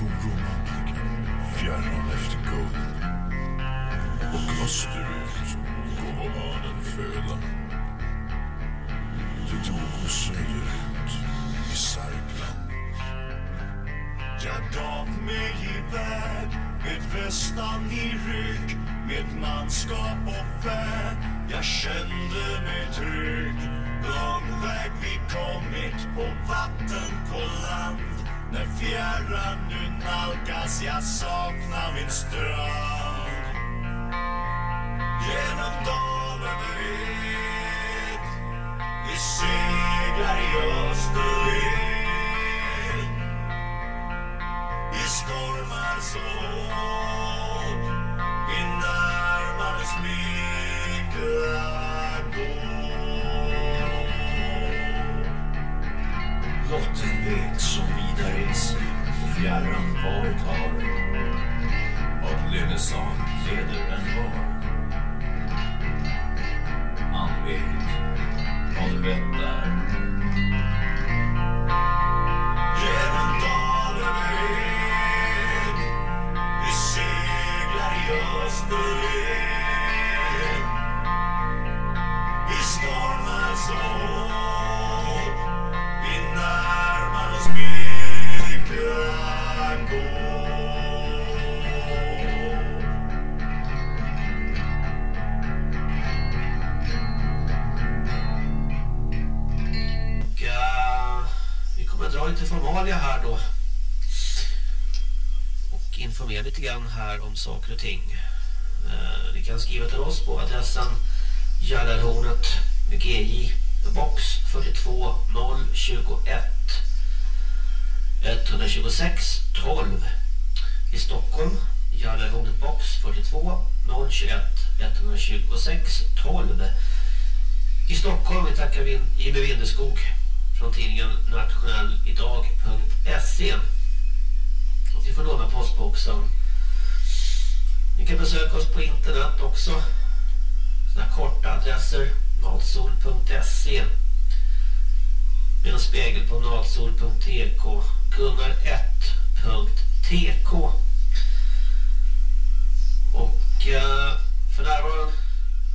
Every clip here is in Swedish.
fororomantiker, fjärran efter guld. Och österut går örnen föda. Det tog oss söderut i Särkland. Jag gav mig iväg med västan i rygg med manskap och färd. Jag kände mig trygg. Lång väg vi kommit på vatten, på land. När fjärran nu nalkas jag saknar min strand. Genom dalen vid vi seglar i östervind. Informera lite grann här om saker och ting. Eh, ni kan skriva till oss på adressen Gällarhornet med GJ box 42021 126 12 i Stockholm. Gällarhornet box 42021 126 12 i Stockholm vi tackar Jimmy Vindeskog från tidningen nationellidag.se och vi får låna postboxen. Ni kan besöka oss på internet också. Sådana korta adresser natsol.se med en spegel på natsol.tk gunnar1.tk och eh, för närvarande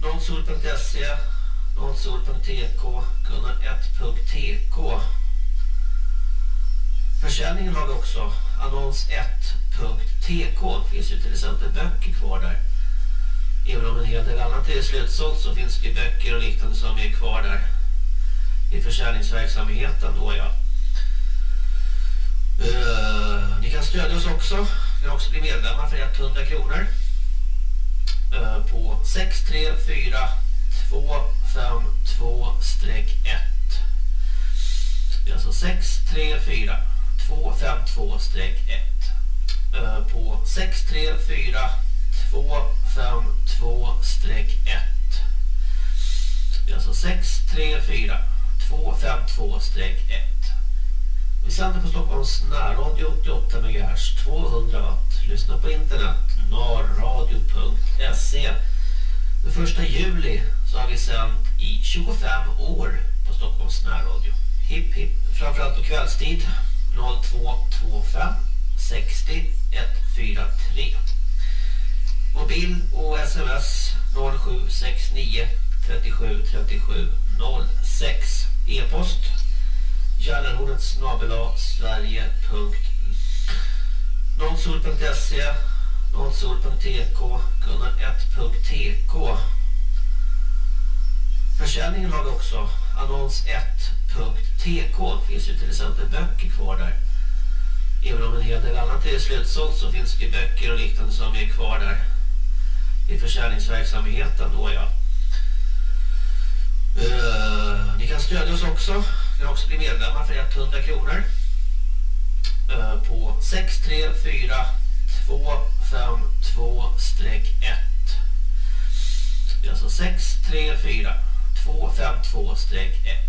natsol.se natsol.tk gunnar1.tk Försäljningen har vi också annons1.tk Det finns ju till exempel böcker kvar där Även om en hel del annat är slutsålt så finns det böcker och liknande som är kvar där i försäljningsverksamheten då ja. Uh, ni kan stödja oss också. Ni kan också bli medlemmar för 100 kronor. Uh, på 634252-1. Det är alltså 634 252-1. Eh, på 634 252-1. Det är alltså 634 252-1. Vi sänder på Stockholms närradio 88 MHz 200 watt. Lyssna på internet narradio.se. Den första juli så har vi sänt i 25 år på Stockholms närradio. Hipp hipp, framförallt på kvällstid 0225 60 143. Mobil och sms 0769 37 37 06. E-post Gällarhornet snabela sverige.se Nonsol.se Nonsol.tk Gunnar1.tk Försäljningen har vi också annons 1 Annons1.tk finns ju till exempel böcker kvar där Även om en hel del annat är slutsålt så finns det böcker och liknande som är kvar där i försäljningsverksamheten då ja. Uh, ni kan stödja oss också. Ni kan också bli medlemmar för 100 kronor. Uh, på 634 252-1. Det är alltså 634 252-1.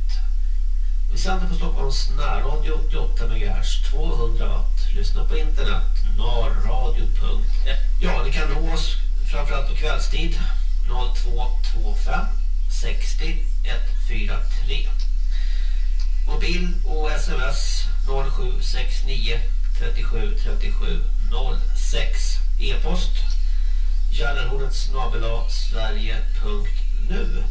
Vi sänder på Stockholms närradio 88 MHz 200 watt. Lyssna på internet narradio.se. Ja, ni kan nå oss framförallt på kvällstid 0225 60 143. Mobil och sms 0769 37 37 06 e-post Gällarhornet snabela sverige.nu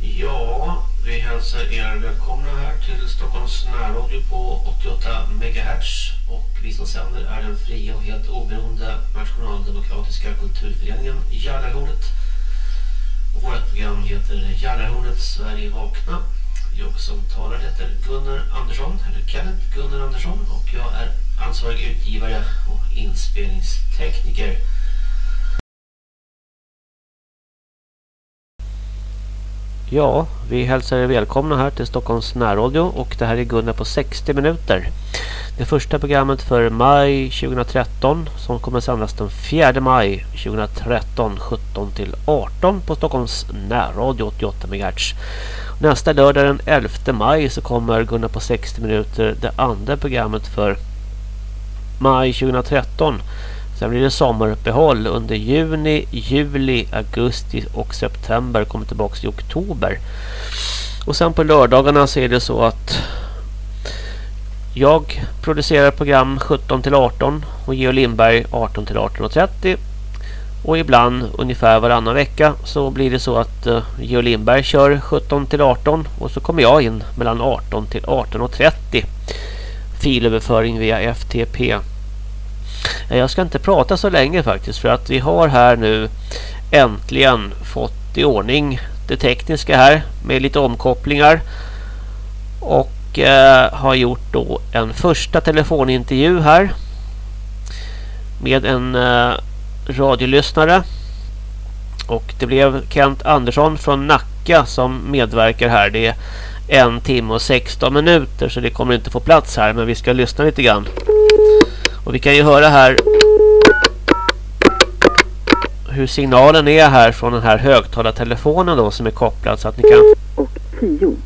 Ja, vi hälsar er välkomna här till Stockholms närradio på 88 MHz och vi som sänder är den fria och helt oberoende nationaldemokratiska kulturföreningen Gällarhornet. Vårt program heter Gällarhornet Sverige vakna. Jag som talar heter Gunnar Andersson, eller Kenneth Gunnar Andersson och jag är ansvarig utgivare och inspelningstekniker. Ja, vi hälsar er välkomna här till Stockholms närradio och det här är Gunnar på 60 minuter. Det första programmet för maj 2013 som kommer sändas den 4 maj 2013 17 till 18 på Stockholms närradio 88 MHz. Nästa lördag den 11 maj så kommer Gunnar på 60 minuter det andra programmet för maj 2013 Sen blir det sommaruppehåll under juni, juli, augusti och september. Kommer tillbaka i oktober. Och sen på lördagarna så är det så att jag producerar program 17 till 18 och Geo Lindberg 18 till 18.30. Och ibland ungefär varannan vecka så blir det så att uh, Geo Lindberg kör 17 till 18 och så kommer jag in mellan 18 till 18.30. Filöverföring via FTP. Jag ska inte prata så länge faktiskt för att vi har här nu äntligen fått i ordning det tekniska här med lite omkopplingar och eh, har gjort då en första telefonintervju här med en eh, radiolyssnare och det blev Kent Andersson från Nacka som medverkar här. Det är en timme och 16 minuter så det kommer inte få plats här men vi ska lyssna lite grann. Och vi kan ju höra här hur signalen är här från den här högtalartelefonen då som är kopplad så att ni kan... Och 10.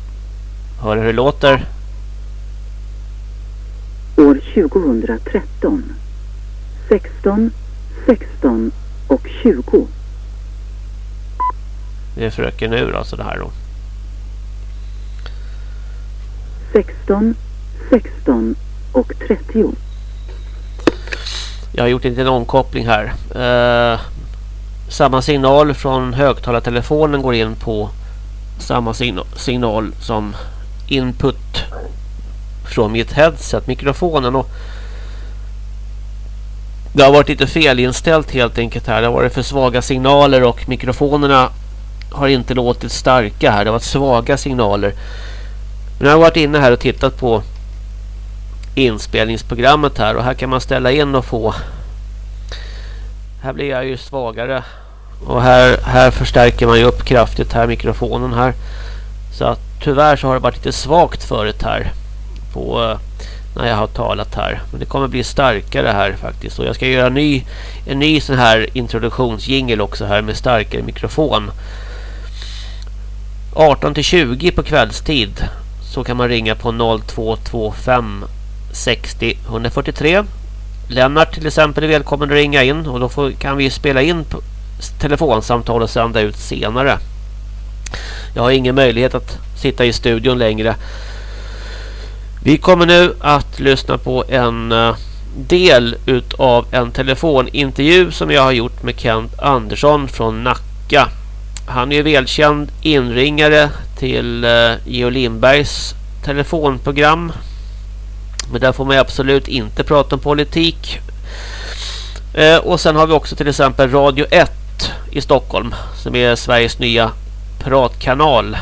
Höra hur det låter. År 2013. 16, 16 och 20. Det är fröken ur alltså det här då. 16, 16 och 30. Jag har gjort en liten omkoppling här. Eh, samma signal från högtalartelefonen går in på samma signal som input från mitt headset, mikrofonen. Och det har varit lite felinställt helt enkelt här. Det har varit för svaga signaler och mikrofonerna har inte låtit starka här. Det har varit svaga signaler. Men jag har varit inne här och tittat på inspelningsprogrammet här och här kan man ställa in och få. Här blir jag ju svagare. Och här, här förstärker man ju upp kraftigt här mikrofonen här. Så att tyvärr så har det varit lite svagt förut här på eh, när jag har talat här. Men det kommer bli starkare här faktiskt. Och jag ska göra en ny, en ny sån här introduktionsjingel också här med starkare mikrofon. 18 till 20 på kvällstid så kan man ringa på 0225 60 143. Lennart till exempel är välkommen att ringa in och då får, kan vi spela in telefonsamtal och sända ut senare. Jag har ingen möjlighet att sitta i studion längre. Vi kommer nu att lyssna på en eh, del utav en telefonintervju som jag har gjort med Kent Andersson från Nacka. Han är ju välkänd inringare till eh, Geo Lindbergs telefonprogram men där får man absolut inte prata om politik. Eh, och sen har vi också till exempel Radio 1 i Stockholm som är Sveriges nya pratkanal.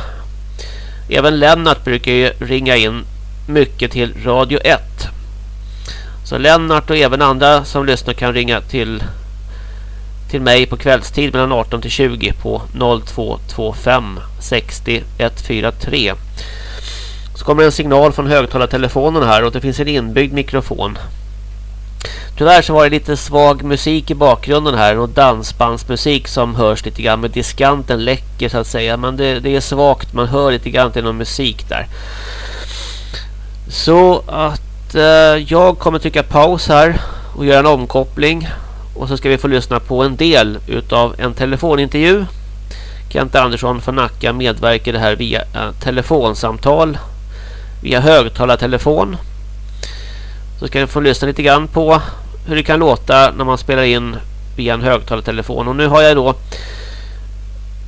Även Lennart brukar ju ringa in mycket till Radio 1. Så Lennart och även andra som lyssnar kan ringa till till mig på kvällstid mellan 18 till 20 på 0225 60 143. Så kommer en signal från högtalartelefonen här och det finns en inbyggd mikrofon. Tyvärr så var det lite svag musik i bakgrunden här och dansbandsmusik som hörs lite grann med diskanten läcker så att säga. Men det, det är svagt, man hör lite grann till någon musik där. Så att eh, jag kommer trycka paus här och göra en omkoppling. Och så ska vi få lyssna på en del utav en telefonintervju. Kent Andersson från Nacka medverkade här via eh, telefonsamtal via högtalartelefon. Så ska ni få lyssna lite grann på hur det kan låta när man spelar in via en högtalartelefon. Och nu har jag då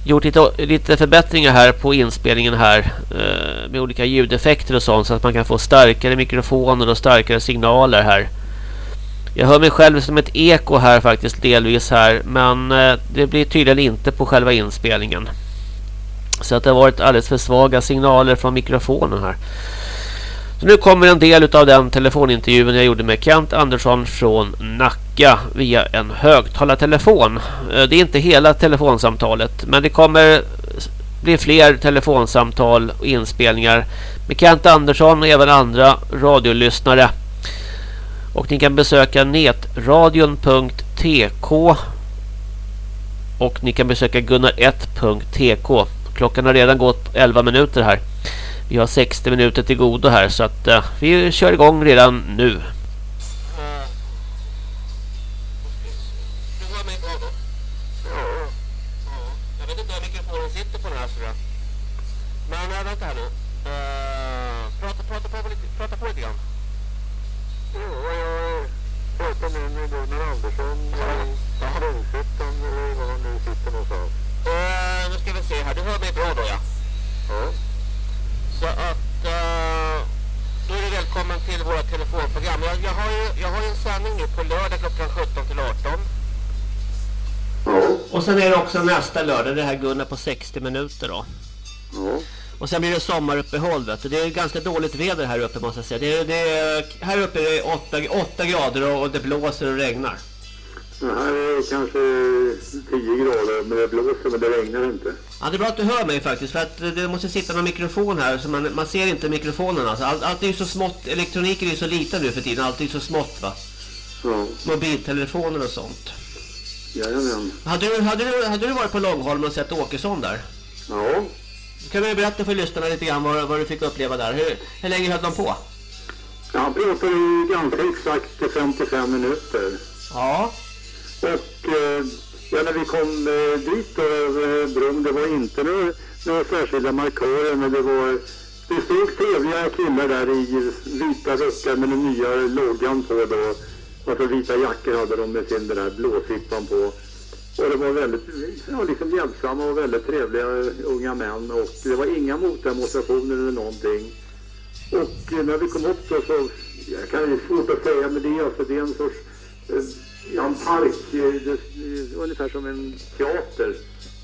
gjort lite, lite förbättringar här på inspelningen här eh, med olika ljudeffekter och sånt så att man kan få starkare mikrofoner och starkare signaler här. Jag hör mig själv som ett eko här faktiskt delvis här men eh, det blir tydligen inte på själva inspelningen. Så att det har varit alldeles för svaga signaler från mikrofonen här. Så nu kommer en del av den telefonintervjun jag gjorde med Kent Andersson från Nacka via en högtalartelefon. Eh, det är inte hela telefonsamtalet men det kommer bli fler telefonsamtal och inspelningar med Kent Andersson och även andra radiolyssnare. Och ni kan besöka netradion.tk och ni kan besöka gunnar1.tk. Klockan har redan gått 11 minuter här. Vi har 60 minuter till godo här så att uh, vi kör igång redan nu. Andersson i Långshyttan eller var han nu sitter någonstans. Uh, nu ska vi se här. Du hör mig bra då? Ja. Så att uh, då är du välkommen till våra telefonprogram. Jag, jag, har ju, jag har ju en sändning nu på lördag klockan 17 till 18. Och sen är det också nästa lördag, det här Gunnar på 60 minuter då. Och sen blir det sommaruppehåll vet du. Det är ganska dåligt väder här uppe måste jag säga. Det är, det är, här uppe är det 8, 8 grader och det blåser och regnar. Det här är kanske 10 grader men det blåser men det regnar inte. Ja, det är bra att du hör mig faktiskt för att det måste sitta någon mikrofon här så man, man ser inte mikrofonen alltså. Allt, allt är ju så smått, elektroniken är ju så liten nu för tiden, allt är ju så smått va. Ja, Mobiltelefoner och sånt. jajamän. Hade du, hade, du, hade du varit på Långholm och sett Åkesson där? Ja, Kan du berätta för lyssnarna lite grann vad, vad du fick uppleva där? Hur, hur länge höll de på? han pratade ju ganska exakt 55 minuter. Ja. Och eh, ja, när vi kom eh, dit då, över bron, det var inte några, några särskilda markörer, men det var det stod trevliga killar där i vita rockar med den nya loggan på då. Alltså vita jackor hade de med sin den där blåsippan på. Och det var väldigt ja, liksom hjälpsamma och väldigt trevliga eh, unga män och det var inga motdemonstrationer eller någonting. Och eh, när vi kom upp då så, jag kan ju svårt att säga men det är alltså det är en sorts eh, ja, en park, ungefär som en teater.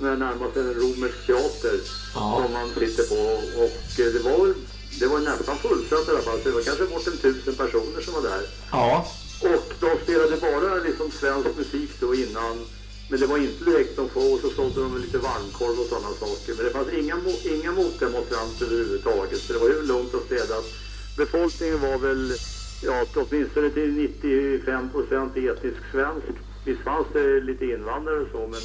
Närmast en romersk teater Ja. som man sitter på. Och eh, det var, det var nästan fullsatt i alla fall. Så det var kanske bort en tusen personer som var där. Ja. Och de spelade bara liksom svensk musik då innan. Men det var inte direkt någon show och så sålde de lite varmkorv och sådana saker. Men det fanns inga, inga motdemonstranter överhuvudtaget. Så det var ju lugnt och städat. Befolkningen var väl, ja åtminstone till 95 procent etnisk svensk. Visst fanns det lite invandrare och så men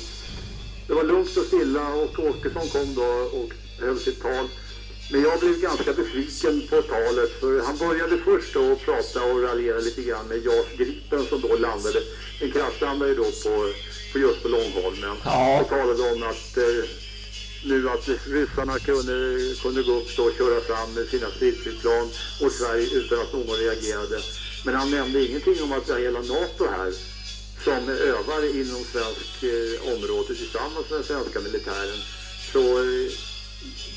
det var lugnt och stilla och Åkesson kom då och höll sitt tal. Men jag blev ganska besviken på talet för han började först då att prata och raljera lite grann med JAS Gripen som då landade. Den kraschlandade ju då på, på just på Långholmen. Ja. Och talade om att eh, nu att ryssarna kunde, kunde gå upp och köra fram med sina stridsflygplan mot Sverige utan att någon reagerade. Men han nämnde ingenting om att det är hela NATO här som övar inom svensk eh, område tillsammans med den svenska militären. Så eh,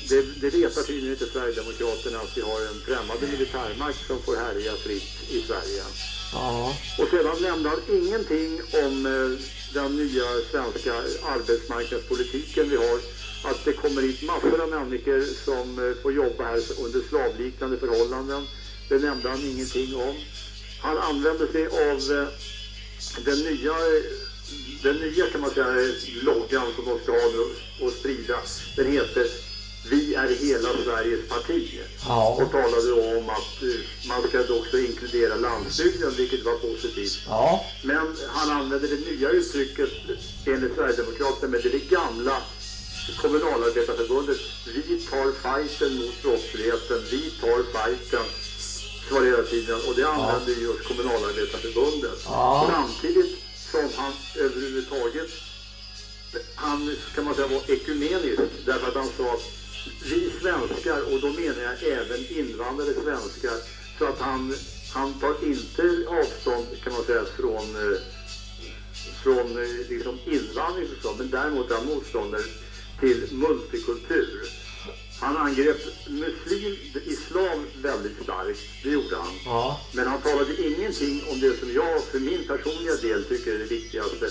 det, det retar tydligen inte Sverigedemokraterna att vi har en främmande militärmakt som får härja fritt i Sverige. Ja. Och sedan nämnde han ingenting om eh, den nya svenska arbetsmarknadspolitiken vi har. Att det kommer hit massor av människor som eh, får jobba här under slavliknande förhållanden. Det nämnde han ingenting om. Han använde sig av eh, den nya, den nya kan man säga, loggan som de ska ha nu och sprida. Den heter Vi är hela Sveriges parti. Ja. Och talade om att eh, man ska också inkludera landsbygden, vilket var positivt. Ja. Men han använde det nya uttrycket enligt Sverigedemokraterna, är det gamla kommunalarbetarförbundet. Vi tar fighten mot brottsligheten, vi tar fighten. Var hela tiden och det använde just kommunalarbetarförbundet. Ja. Samtidigt som han överhuvudtaget, han kan man säga var ekumenisk därför att han sa vi svenskar och då menar jag även invandrade svenskar så att han han tar inte avstånd kan man säga från, eh, från eh, liksom invandring men däremot är han motståndare till multikultur. Han angrep muslim, islam väldigt starkt, det gjorde han. Ja. Men han talade ingenting om det som jag för min personliga del tycker är det viktigaste.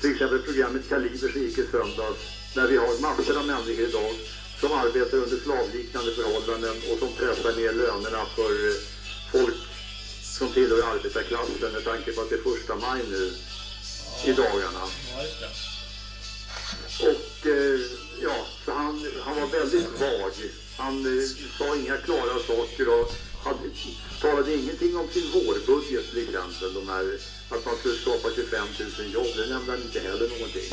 Till exempel programmet Kaliber som gick i söndags. Där vi har massor av människor idag som arbetar under slavliknande förhållanden och som pressar ner lönerna för eh, folk som tillhör arbetarklassen med tanke på att det är första maj nu i dagarna. Och Eh, ja, så han, han var väldigt vag. Han eh, sa inga klara saker och hade, talade ingenting om sin vårbudget till exempel. De här, att man skulle skapa 25 000 jobb, det nämnde han inte heller någonting.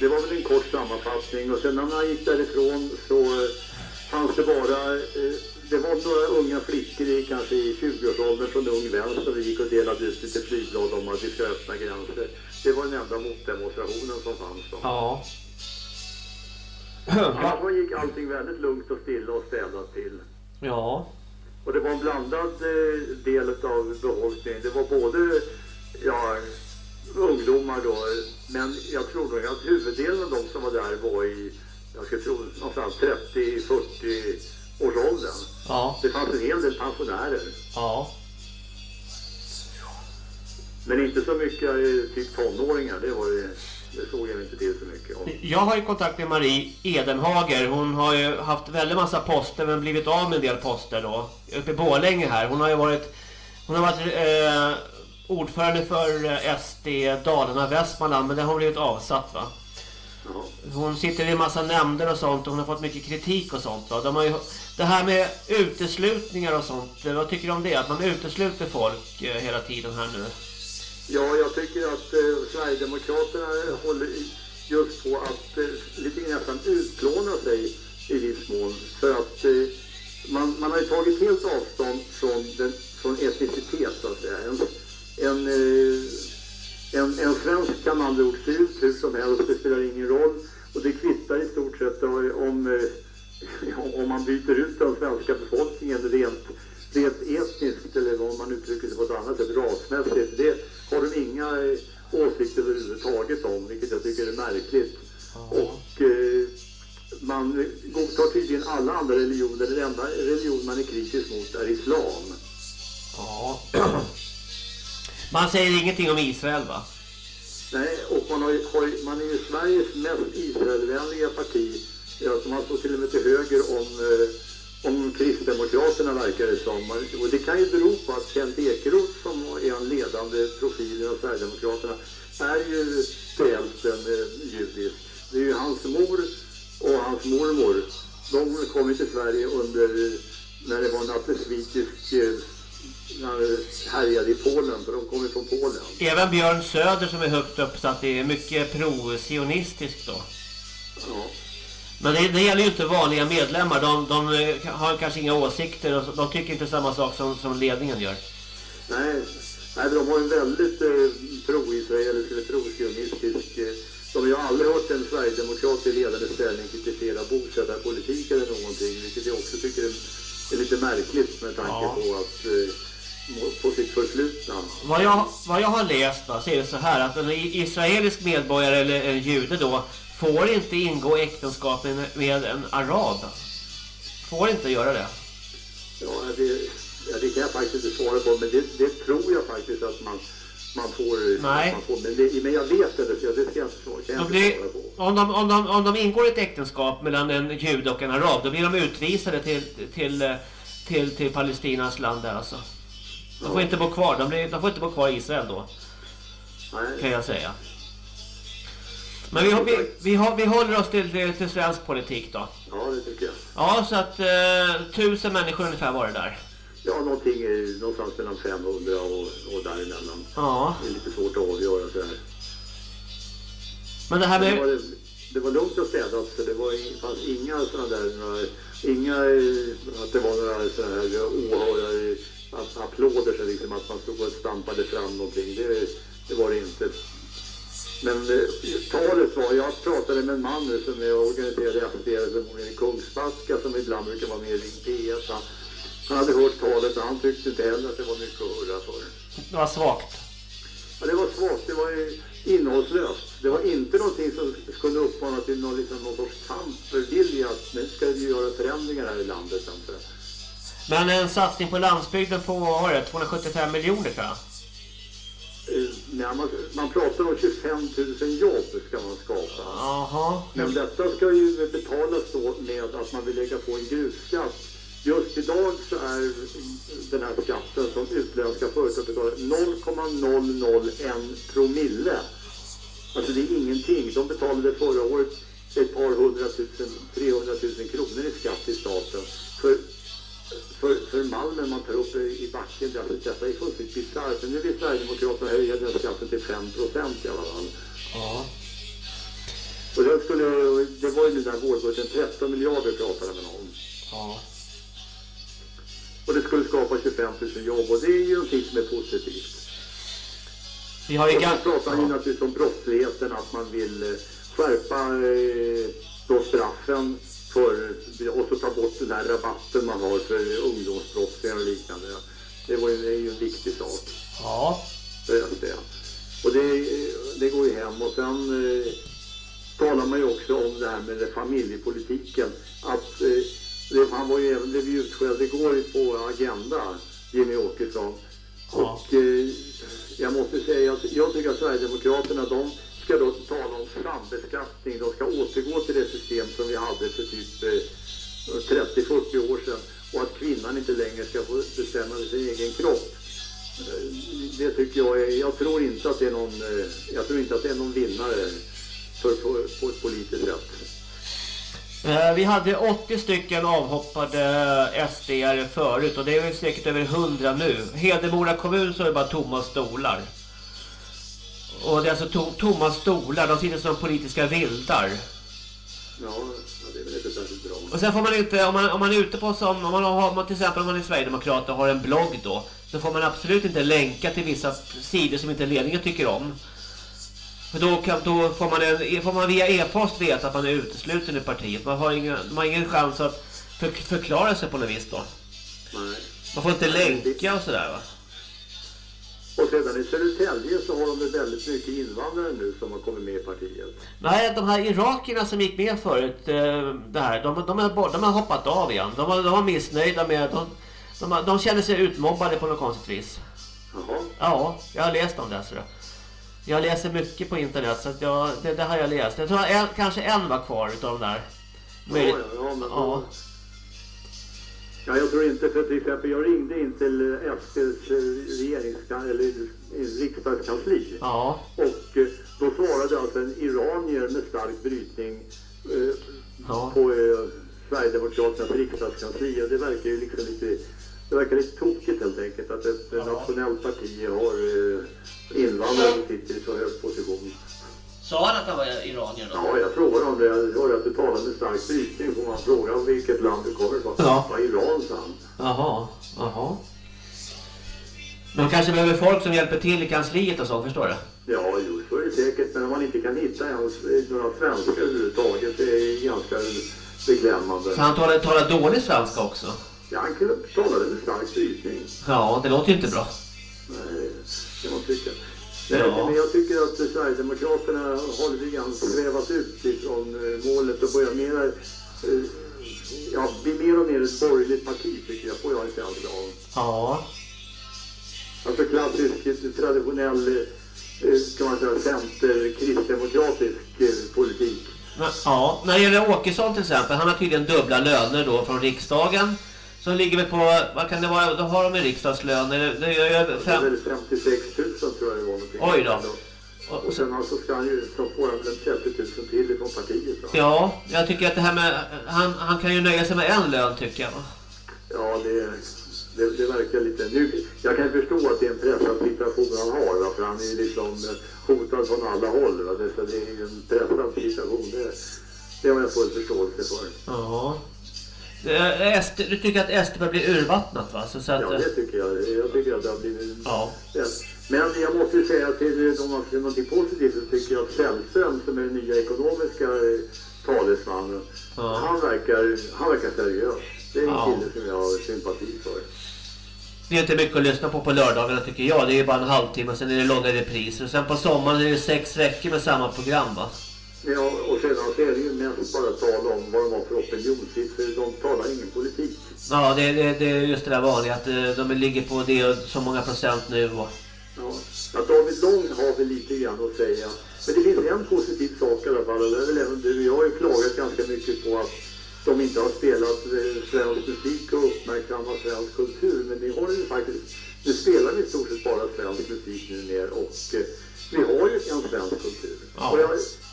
Det var väl en kort sammanfattning och sen när han gick därifrån så fanns det bara eh, det var några unga flickor i kanske i 20-årsåldern från Ung Vänster och gick och delade ut lite flygblad om att vi ska öppna gränser. Det var den enda motdemonstrationen som fanns då. Ja. Annars gick allting väldigt lugnt och stilla och städat till. Ja. Och det var en blandad eh, del av befolkningen. Det var både ja, ungdomar då, men jag tror nog att huvuddelen av de som var där var i, jag ska tro någonstans 30-40 års åldern. Ja. Det fanns en hel del pensionärer. Ja. Men inte så mycket eh, typ tonåringar, det, var det, det såg jag inte till så mycket om. Jag har ju kontakt med Marie Edenhager. Hon har ju haft väldigt massa poster men blivit av med en del poster då. Uppe i Borlänge här. Hon har ju varit, hon har varit eh, ordförande för eh, SD Dalarna Västmanland men det har hon blivit avsatt va. Hon sitter i en massa nämnder och sånt och hon har fått mycket kritik och sånt va. De har ju, det här med uteslutningar och sånt, vad tycker du om det? Att man utesluter folk eh, hela tiden här nu. Ja, jag tycker att eh, Sverigedemokraterna eh, håller just på att eh, lite nästan utplåna sig i viss mån. För att eh, man, man har ju tagit helt avstånd från, den, från etnicitet så att säga. En, en, eh, en, en svensk kan med andra ord se ut hur som helst, det spelar ingen roll. Och det kvittar i stort sett om, om, eh, om man byter ut den svenska befolkningen rent, rent etniskt eller om man uttrycker sig på ett annat sätt, rasmässigt. Det har de inga eh, åsikter överhuvudtaget om, vilket jag tycker är märkligt. Och eh, man godtar tydligen alla andra religioner. Den enda religion man är kritisk mot är islam. Ja. Man säger ingenting om Israel va? Nej, och man, har, har, man är ju Sveriges mest Israelvänliga parti. Alltså man står till och med till höger om, eh, om Kristdemokraterna verkar det som. Och det kan ju bero på att Kent Ekeroth som är en ledande profil inom Sverigedemokraterna är ju till hälften eh, judisk. Det är ju hans mor och hans mormor. De kom till Sverige under när det var en antisemitisk eh, härjade i Polen, för de kom ju från Polen. Även Björn Söder som är högt upp så att det är mycket pro-sionistiskt då. Ja. Men det, det gäller ju inte vanliga medlemmar. De, de eh, har kanske inga åsikter och de tycker inte samma sak som, som ledningen gör. Nej, nej de har en väldigt eh, pro-israelisk eller pro-sionistisk... Eh, de har ju aldrig hört en sverigedemokrat i ledande ställning kritisera bosättarpolitik eller någonting, vilket jag också tycker är, är lite märkligt med tanke Ja. på att eh, på sitt förflutna. Vad jag, vad jag har läst va, så är det så här att en israelisk medborgare eller en jude då får inte ingå äktenskap med, en arab. Får inte göra det. Ja, det, ja, det kan jag faktiskt inte svara på, men det, det tror jag faktiskt att man, man får. Nej. Man får men, det, men jag vet det, så det ska jag inte svara, kan jag inte svara på. om, de, om, de, om de ingår ett äktenskap mellan en jude och en arab då blir de utvisade till, till, till, till Palestinas land där alltså. De får inte bo kvar. De, blir, de får inte bo kvar i Israel då. kan Nej, jag säga. Men vi, vi, vi, vi håller oss till, till, svensk politik då. ja, det tycker jag. Ja, så att eh, tusen människor ungefär var det där. Ja, någonting någonstans mellan 500 och, och däremellan. Ja, Det är lite svårt att avgöra så här. men det här Men det, var, med... det var lugnt och städat så det var, det fanns inga sådana där, några, inga, eh, att det var några sådana här åhörare, applåder så liksom att man stod och stampade fram någonting. Det, det var det inte. Men eh, talet var, jag pratade med en man nu som är organiserad i är i Kungsbacka som ibland brukar vara med i Ring P1. Han, Han hade hört talet och han tyckte inte heller att det var mycket att hurra för. Det var svagt. Ja, det var svagt, det var ju innehållslöst. Det var inte någonting som skulle uppmana till någon, liksom, någon sorts kamp för vilja att nu ska vi göra förändringar här i landet. Men en satsning på landsbygden på, vad var det, 275 miljoner tror jag. Eh, man, pratar om 25 000 jobb ska man skapa. Jaha. Men detta ska ju betalas då med att man vill lägga på en grusskatt. Just idag så är den här skatten som utländska företag betalar 0,001 promille. Alltså det är ingenting. De betalade förra året ett par hundratusen, 300 000 kronor i skatt till staten för, för, för malmen man tar upp i backen. Alltså, detta är fullständigt bisarrt. Men nu vill Sverigedemokraterna höja den skatten till 5 procent i alla fall. Ja. Och det, skulle, det var ju den där vårbudgeten, 13 miljarder pratade man om. Ja. Och det skulle skapa 25 000 jobb och det är ju någonting som är positivt. Vi har ju Och gan- pratar han ju naturligtvis om brottsligheten, att man vill eh, skärpa eh, då straffen för, och så ta bort den här rabatten man har för ungdomsbrottslingar och liknande. Det, var ju, det är ju en viktig sak. Ja. Det är det. Och det, det går ju hem. Och sen eh, talar man ju också om det här med det familjepolitiken. Att, eh, det, han var ju även blev utskälld igår på Agenda, Jimmy Åkesson. Ja. Och eh, jag måste säga att jag tycker att Sverigedemokraterna de ska då tala om sambeskattning. De ska återgå till det system som vi hade för typ eh, 30-40 år sedan. Och att kvinnan inte längre ska få bestämma över sin egen kropp. Eh, det tycker jag är, jag tror inte att det är någon, eh, jag tror inte att det är någon vinnare för, på, på ett politiskt sätt. Vi hade 80 stycken avhoppade SDR förut och det är väl säkert över 100 nu. Hedemora kommun så är det bara tomma stolar. Och det är alltså to tomma stolar, de sitter som politiska vildar. Ja, ja, det är väl inte särskilt bra. Och sen får man inte, om man, om man är ute på som, om man har, om man till exempel om man är Sverigedemokrat och har en blogg då, så får man absolut inte länka till vissa sidor som inte ledningen tycker om. För då, kan, då får, man en, får man via e-post veta att man är utesluten ur partiet. Man har ingen, man har ingen chans att för, förklara sig på något vis då. Nej. Man får inte länka och sådär va. Och sedan i Södertälje så har de väl väldigt mycket invandrare nu som har kommit med i partiet. Nej, de här irakierna som gick med förut, eh, det här, de, de, är, de har hoppat av igen. De de var missnöjda med, de, de, de känner sig utmobbade på något konstigt vis. Jaha. Ja, jag har läst om det. Så. Jag läser mycket på internet så att jag, det, det har jag läst. Jag tror att en, kanske en var kvar utav de där. Ja, ja, ja, men Ja. Ja, jag tror inte, för till exempel, jag ringde in till SDs eh, eh, riksdagskansli. Ja, Och eh, då svarade alltså en iranier med stark brytning eh, Ja. på eh, Sverigedemokraternas riksdagskansli. Och det verkar ju liksom lite, det verkar lite tokigt helt enkelt att ett Ja. nationellt parti har eh, invandrare som sitter i så hög position. Sa han att han var iranier då? Ja, jag frågade om det. Jag hörde att du talade med stark brytning. Får man fråga om vilket land du kommer ifrån? Ja. Vad Iran, sa han. Jaha, jaha. De kanske behöver folk som hjälper till i kansliet och så, förstår du? Ja, jo, så är det säkert. Men om man inte kan hitta ens några svenskar överhuvudtaget, det är ganska beklämmande. Så han talar, talar dålig svenska också? Ja, han talade med stark brytning. Ja, det låter ju inte bra. Nej, det man tycka. Ja. Men jag tycker att Sverigedemokraterna har lite grann svävat ut ifrån eh, målet och börjar mer, eh, ja, bli mer och mer ett borgerligt parti tycker jag, får jag en känsla av. Ja. Alltså klassisk, eh, traditionell, kan man säga, center-kristdemokratisk politik. Ja, när det gäller Åkesson till exempel, han har tydligen dubbla löner då från riksdagen. Som ligger väl på, vad kan det vara, då har de en riksdagslön, det, det gör ju Det är fem... väl 56 000 tror jag det var någonting. Oj då. Och sen alltså ska han ju, så han väl en 30 000 till ifrån partiet. Va? Ja, jag tycker att det här med, han, han kan ju nöja sig med en lön tycker jag. Ja, det, det, det verkar lite... Nu, jag kan förstå att det är en pressad situation han har, va? för han är ju liksom hotad från alla håll. Va? Det, så det är ju en pressad situation. Det, det har jag full förståelse för. Ja. Eh, SD, du tycker att SD börjar bli urvattnat va? Så, så att, Ja, det tycker jag. Jag tycker att det har blivit... Ja. Men jag måste ju säga till om man ser något positivt så tycker jag att Sällström som är den nya ekonomiska talesmannen. Ja. Han, verkar, han verkar seriös. Det är en Ja. kille som jag har sympati för. Det är inte mycket att lyssna på på lördagarna tycker jag. Det är bara en halvtimme, sen är det långa repriser. Sen på sommaren är det sex veckor med samma program va? Ja, och sedan så är det ju mest bara tal om vad de har för opinionssiffror. De talar ingen politik. Ja, det, det, det är just det där vanliga att eh, de ligger på det och så många procent nu. Och... Ja, att David Lång har väl lite grann att säga. Men det finns en positiv sak i alla fall. Och det är väl även du. Jag har ju klagat ganska mycket på att de inte har spelat eh, svensk musik och uppmärksammat svensk kultur. Men det har ju faktiskt. Nu spelar vi i stort sett bara svensk musik numera och eh, vi har ju en svensk kultur. Ja. Och jag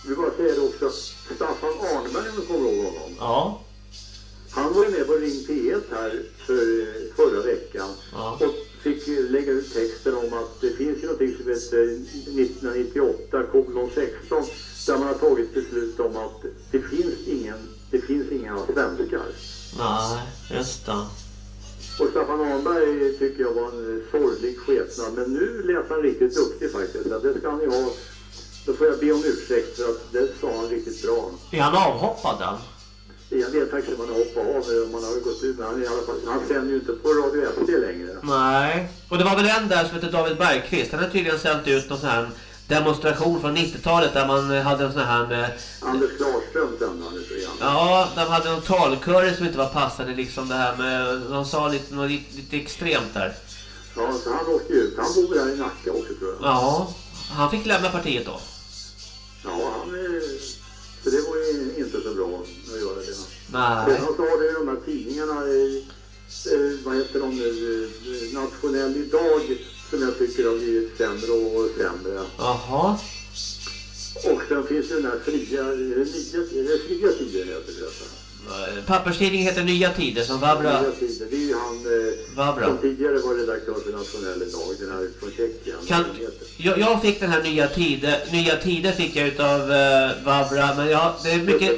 vill bara säga det också. Staffan Arnberg om du kommer ihåg honom. Ja. Han var ju med på Ring P1 här för, förra veckan Ja. och fick lägga ut texten om att det finns ju någonting som heter 1998 kolon 16 där man har tagit beslut om att det finns ingen, det finns inga svenskar. Nej, just det. Och Staffan Arnberg tycker jag var en sorglig skepnad men nu lät han riktigt duktig faktiskt. Det ska han ju ha. Då får jag be om ursäkt för att det sa han riktigt bra. Är han avhoppad den? Jag vet faktiskt man har hoppat av om man har gått ut men han, i alla fall, han sänder ju inte på Radio SD längre. Nej. Och det var väl en där som heter David Bergqvist. Han har tydligen sänt ut någon sån här demonstration från 90-talet där man eh, hade en sån här med... Anders Klarström sände han grann. Ja, de hade någon talkör som inte var passande liksom det här med... De sa lite, något lite, lite extremt där. Ja, så han åkte ut. Han bor här i Nacka också tror jag. Ja, han fick lämna partiet då. Ja, han är... Så det var ju inte så bra att göra det. Nej. Sedan så har det ju de här tidningarna, eh, eh, vad heter de nu, eh, Nationell Idag, som jag tycker har blivit sämre och sämre. Jaha. Och sen finns det den här fria, är det nya, är det fria tider heter det? Detta? Papperstidningen heter Nya Tider som Vabra... Nya tider, det är ju han eh, Vabra. som tidigare var redaktör för Nationell Idag, den här från Tjeckien. Kan, den jag, jag fick den här Nya Tider, Nya Tider fick jag utav uh, Vabra, men jag, det, är mycket,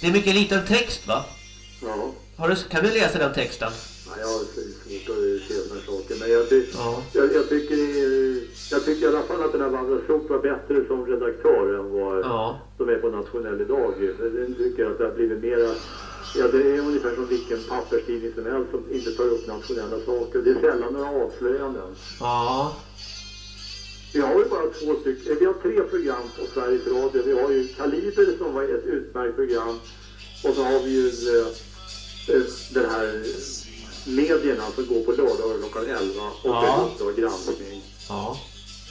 det är mycket liten text va? Ja. Har du, kan du läsa den texten? Ja, jag har svårt att se de här sakerna. Men jag, ty Ja. jag, jag, tycker, jag tycker i alla fall att den här Sot var bättre som redaktör än vad Ja. de är på Nationell idag. Den tycker att det har blivit mera... Ja, det är ungefär som vilken papperstidning som helst som inte tar upp nationella saker. Det är sällan några avslöjanden. Ja. Vi har ju bara två stycken, vi har tre program på Sveriges Radio. Vi har ju Kaliber som var ett utmärkt program. Och så har vi ju eh, eh, den här medierna som går på lördagar klockan 11 och Ja. granskning. Ja.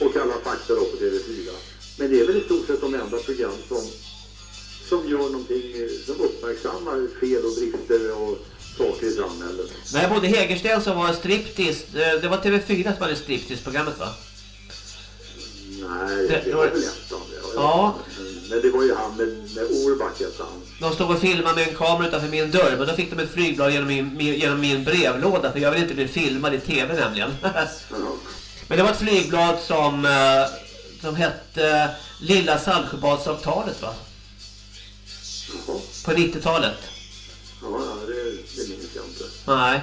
Och Kalla fakta då på TV4. Men det är väl i stort sett de enda program som, som gör någonting, som uppmärksammar fel och brister och saker i samhället. Nej, både Hägersten som var striptease, eh, det var TV4 som hade striptease-programmet va? Nej, Det- det, var väl det. Ja. Men det var ju han med, med Orback hette han. De stod och filmade med en kamera utanför min dörr, men då fick de ett flygblad genom min, min- genom min brevlåda, för jag vill inte bli filmad i TV nämligen. Men det var ett flygblad som, eh, som hette Lilla Saltsjöbadsavtalet va? Jaha. På 90-talet. Ja, ja, det, det minns jag inte. Nej.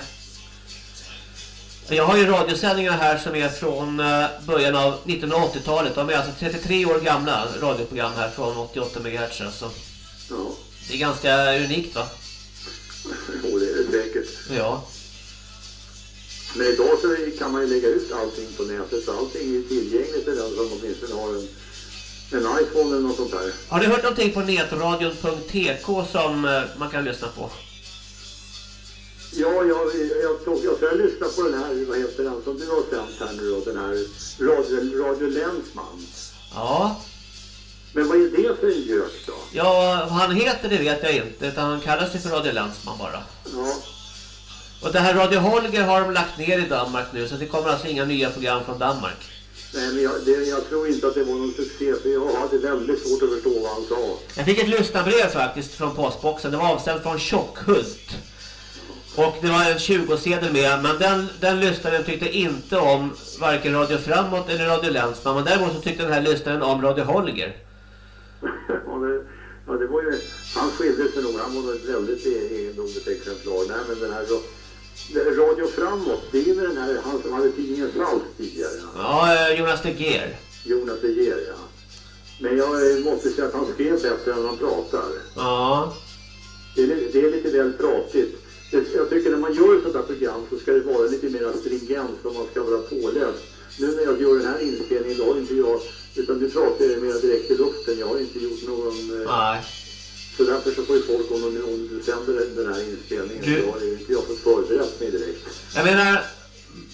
Jag har ju radiosändningar här som är från eh, början av 1980-talet. De är alltså 33 år gamla radioprogram här från 88 MHz. Alltså. Ja, Det är ganska unikt va? jo, det är det säkert. Ja. Men idag så kan man ju lägga ut allting på nätet. Så allting är tillgängligt för den som åtminstone har en, en iPhone eller något sånt där. Har du hört någonting på netradion.tk som eh, man kan lyssna på? Ja, jag, jag, tog, jag ska lyssna på den här, vad heter den som du har sänt här nu då, den här Radio, Radio Länsman. Ja. Men vad är det för en gök då? Ja, vad han heter det vet jag inte. Utan han kallar sig för Radio Länsman bara. Ja, Och det här Radio Holger har de lagt ner i Danmark nu. Så det kommer alltså inga nya program från Danmark. nej men jag, det, jag tror inte att det var någon succé för jag hade väldigt svårt att förstå vad han sa. Jag fick ett lyssnarbrev faktiskt från postboxen. Det var avsänt från Tjockhult. Och det var en 20-sedel med. Men den, den lyssnaren tyckte inte om varken Radio Framåt eller Radio Länsman. Men däremot så tyckte den här lyssnaren om Radio Holger. ja, det, var ju, han skilde sig nog, han var ett väldigt egendomligt exemplar. Nej men den här Radio Framåt, det är ju den här, han som hade tidningen Salt tidigare. Ja, eh, Jonas De Geer. Jonas De Geer, ja. Men jag eh, måste säga att han skrev bättre än han pratar. Ja. Det är, det är lite väl pratigt. Jag tycker när man gör ett sånt här program så ska det vara lite mer stringent och man ska vara påläst. Nu när jag gör den här inspelningen, då har inte jag, utan du pratar ju mer direkt i luften. Jag har inte gjort någon... eh, Nej. Så därför så får ju folk, om, de, om du sänder den- här inspelningen, Du- så har ju inte jag fått förberett mig direkt. Jag menar,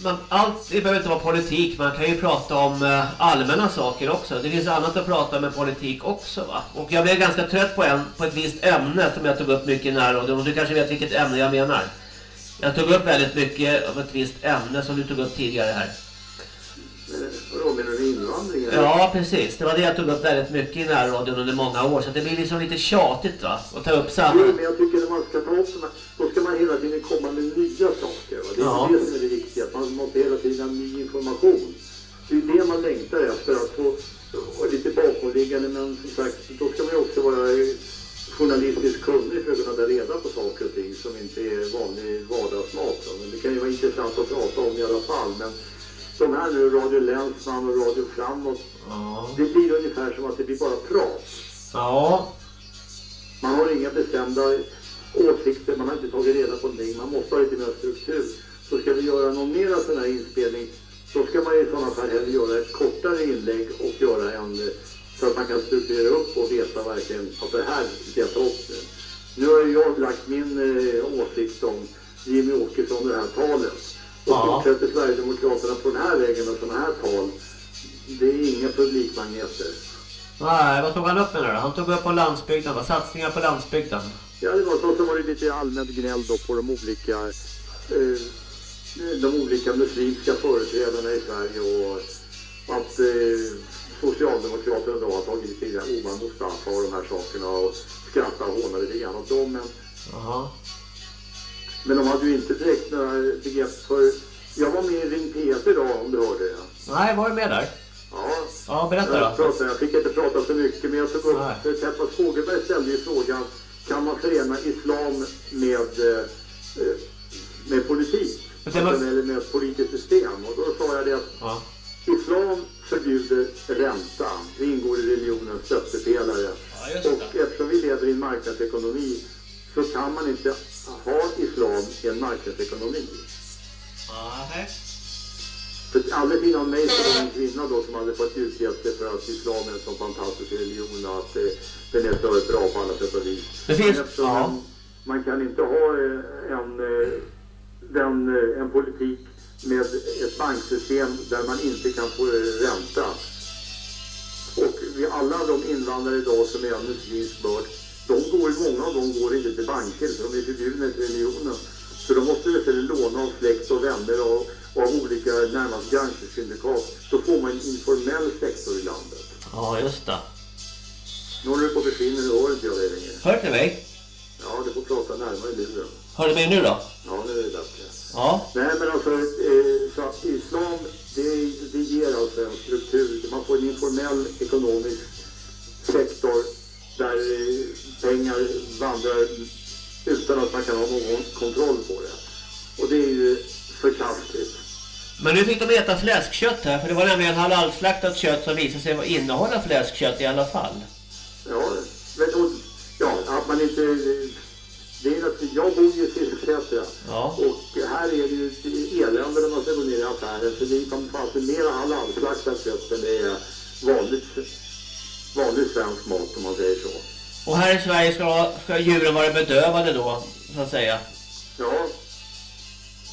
man, allt det behöver inte vara politik. Man kan ju prata om eh, allmänna saker också. Det finns annat att prata om med politik också va. Och jag blev ganska trött på, en, på ett visst ämne som jag tog upp mycket i närradion. Och du kanske vet vilket ämne jag menar. Jag tog upp väldigt mycket av ett visst ämne som du tog upp tidigare här. Invandringen? Ja, precis. Det var det jag tog upp väldigt mycket i närradion under många år. Så det blir liksom lite tjatigt va. Att ta upp Jo, samma... men jag tycker när man ska ta upp såna, då ska man hela tiden komma med nya saker. Va? Det är Ja. det som är det viktiga, att man måste hela tiden ha ny information. Det är det man längtar efter, att få och lite bakomliggande, men som sagt, då ska man ju också vara journalistiskt kunnig för att kunna ta reda på saker och ting som inte är vanlig vardagsmat. va. Men det kan ju vara intressant att prata om i alla fall. Men de här nu, Radio Länsman och Radio Framåt, Ja. det blir ungefär som att det blir bara prat. Ja. Man har inga bestämda åsikter, man har inte tagit reda på någonting, man måste ha lite mer struktur. Så ska vi göra någon mer sån här inspelning, då ska man i sådana fall hellre göra ett kortare inlägg och göra en så att man kan strukturera upp och veta verkligen att det här ska jag ta upp nu. Nu har jag lagt min eh, åsikt om Jimmy Åkesson det här talet. Och Ja. fortsätter Sverigedemokraterna på den här vägen med sådana här tal, det är inga publikmagneter. Nej, vad tog han upp med det då? Han tog upp på landsbygden va? Satsningar på landsbygden. Ja, det var så. Så var det lite allmänt gnäll då på de olika, eh, de olika muslimska företrädarna i Sverige och att eh, Socialdemokraterna då har tagit lite grann Mustafa och de här sakerna och skrattat och hånat lite grann åt dem. Men, Jaha. Men de hade ju inte direkt några begrepp för... Jag var med i Ring P1 idag om du hörde det. Nej, var du med där? Ja, Ja, berätta jag, då. pratade, jag fick inte prata så mycket men jag tog upp... Teppas Fogelberg ställde ju frågan kan man förena islam med, eh, med politik? Alltså, Eller med ett politiskt system? Och då sa jag det att Ja. islam förbjuder ränta. Det ingår i religionens stöttepelare. Ja, Och eftersom vi lever i en marknadsekonomi så kan man inte ha islam i en marknadsekonomi. Nej. För aldrig innan mig så var det en kvinna då som hade fått sig för att islam är en så fantastisk religion och att eh, den är så bra på alla sätt och vis. Det finns- ja. en, man kan inte ha eh, en, eh, den, eh, en politik med ett banksystem där man inte kan få ränta. Och vi, alla de invandrare idag som är av muslimsk börd, de går, många av dem går inte till banker för de är förbjudna till religionen. Så de måste istället låna av släkt och vänner och, och av olika närmast gangstersyndikat. Då får man en informell sektor i landet. Ja, just det. Nu håller du på att försvinna, nu hör inte jag dig längre. Hör du mig? Ja, du får prata närmare luren. Hör du mig nu då? Ja, nu är det bättre. Ja. Nej, men alltså, eh, så att islam, det, det ger alltså en struktur. Man får en informell ekonomisk sektor där eh, pengar vandrar utan att man kan ha någon kontroll på det. Och det är ju förkastligt. Men nu fick de äta fläskkött här, för det var nämligen halalslaktat kött som visade sig innehålla fläskkött i alla fall. Ja, men, och, ja att man inte... Det är att jag bor ju i Fisksätra. Ja. Och här är det ju elände när man ska gå ner i affären. För det kan fanns mer halalslaktat kött än det är vanligt, vanlig svensk mat om man säger så. Och här i Sverige ska, ska djuren vara bedövade då, så att säga. Ja.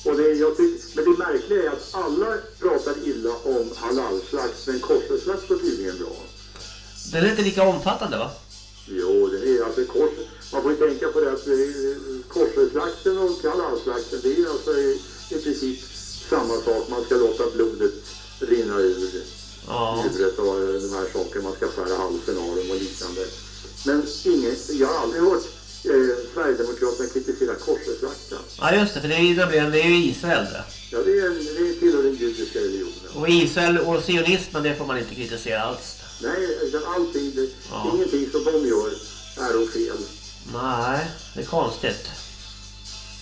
Och det, jag tyck, men det märkliga är att alla pratar illa om halalslakt men koscherslakt går tydligen bra. Den är inte lika omfattande va? Jo, det är alltså kors, man får ju tänka på det att eh, koscherslakten och halalslakten det är alltså i, i princip samma sak. Man ska låta blodet rinna ur Ja. djuret och de här sakerna. Man ska skära halsen av dem och liknande. Men ingen, jag har aldrig hört eh, Sverigedemokraterna kritisera koscherslakten. Ja just det, för det är ju det är ju Israel det. Ja, det, är, det tillhör den judiska religionen. Och Israel och sionismen det får man inte kritisera alls. Nej, allting, det, Ja. ingenting som de gör är då fel. Nej, det är konstigt.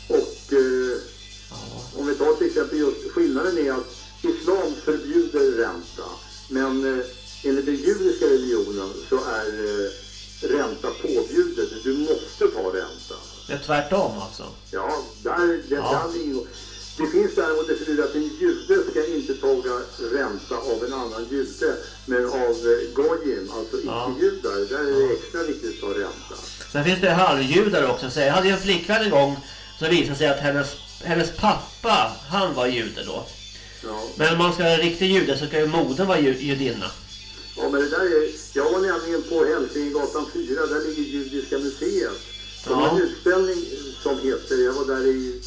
Och eh, om vi tar till exempel just skillnaden är att islam förbjuder ränta. Men eh, enligt den judiska religionen så är eh, ränta påbjudet. Du måste ta ränta. Det är tvärtom alltså? Ja, där, det, ja. Där, det finns däremot det förbud att en jude ska inte ta ränta av en annan jude, men av eh, gojim, alltså icke-judar, där är det extra viktigt att ta ränta. Sen finns det halvjudar också. Så jag hade en flickvän en gång som visade sig att hennes, hennes pappa, han var jude då. Ja. Men om man ska vara riktig jude så ska ju modern vara ju, judinna. ja, men det där är... Jag var nämligen på Hälsingegatan 4, där ligger Judiska museet. De har en Ja. utställning som heter, jag var där i,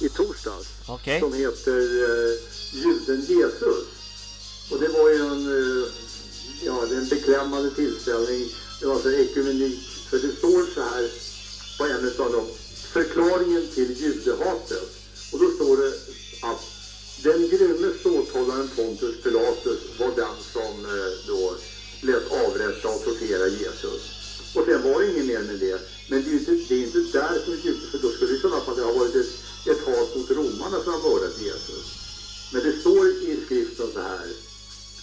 i torsdags. Okej. som heter eh, Juden Jesus. Och det var ju en, eh, ja, det är en beklämmande tillställning. Det var så ekumenik. För det står så här på en av dem, förklaringen till judehatet. Och då står det den grymme ståthållaren Pontus Pilatus var den som eh, då lät avrätta och tortera Jesus. Och sen var det inget mer med det. Men det är ju inte, det är inte där som jude, för då skulle det i sådana fall ha varit ett, ett hat mot romarna som har mördat Jesus. Men det står i skriften så här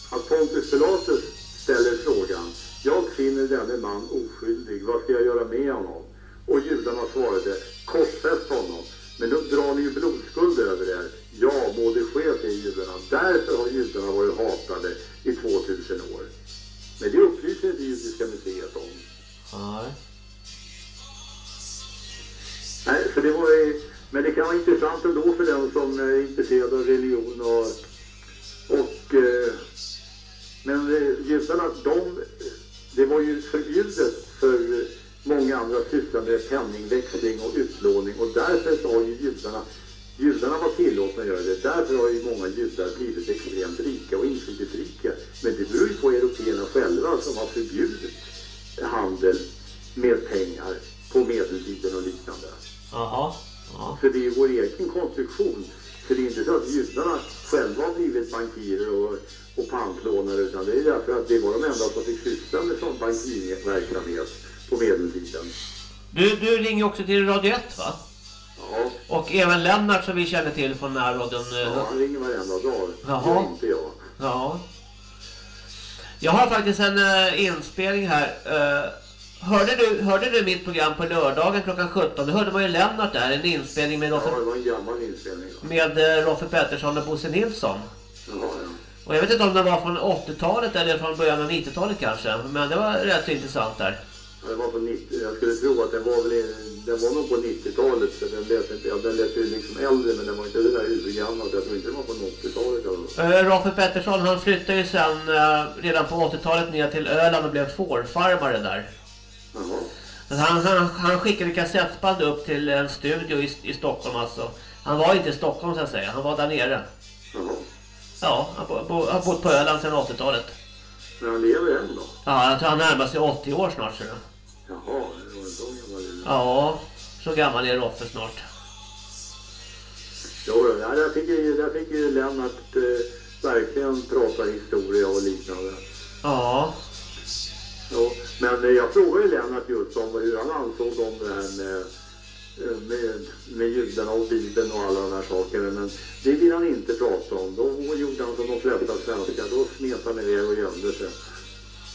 att Pontus Pilatus ställer frågan Jag finner denne man oskyldig, vad ska jag göra med honom? Och judarna svarade korsfäst honom. Men då drar ni ju blodskuld över er. Ja, må det ske, säger judarna. Därför har judarna varit hatade i 2000 år. Men det upplyser inte Judiska museet om. Nej. Nej, för det var ju, men det kan vara intressant ändå för den som är intresserad av religion och... och eh, men eh, judarna, de... Det var ju förbjudet för många andra att syssla med penningväxling och utlåning och därför så har ju judarna... Judarna var tillåtna att göra det. Därför har ju många judar blivit extremt rika och inflytelserika. Men det beror ju på européerna själva som har förbjudit handel med pengar på medeltiden och liknande. Jaha. Ja. För det är ju vår egen konstruktion. För det är inte så att judarna själva har blivit bankirer och, och pantlånare utan det är därför att det var de enda som fick syssla med sån bankirverksamhet på medeltiden. Du, du ringer också till Radio 1 va? Ja, Och även Lennart som vi känner till från närradion. eh, ja han ringer varenda dag. Jaha. Det inte jag. Ja. Jag har faktiskt en uh, inspelning här. Uh, hörde, du, hörde du mitt program på lördagen klockan 17? Då hörde man ju Lennart där. En inspelning med Ja, Roffe, det va? med, uh, Roffe Pettersson och Bosse Nilsson. Jaha, ja. Och jag vet inte om det var från 80-talet eller från början av 90-talet kanske. Men det var rätt intressant där. Ja, Det var på 90, jag skulle tro att den var väl den var nog på 90-talet så den lät inte, ja, den lät ju liksom äldre men den var inte det där urgammal jag tror inte den var på 80-talet. Alltså. Roffe Pettersson han flyttade ju sen uh, redan på 80-talet ner till Öland och blev fårfarmare där. Jaha. Han, han, han skickade kassettband upp till en studio i, i Stockholm alltså. Han var inte i Stockholm så att säga, han var där nere. Jaha. Ja, han bo, bo, har bott på Öland sedan 80-talet. Men han lever än då? Ja, jag tror han närmar sig 80 år snart. Så. Jaha, Ja, så gammal är Roffe snart. Jo, ja, där fick ju, där fick ju Lennart eh, verkligen prata historia och liknande. Ja, Jo, men eh, jag frågade ju Lennart just om hur han ansåg om det här med, eh, med, med judarna och Bibeln och alla de här sakerna. Men det vill han inte prata om. Då gjorde han som de flesta svenskar. Då smet han iväg och gömde sig.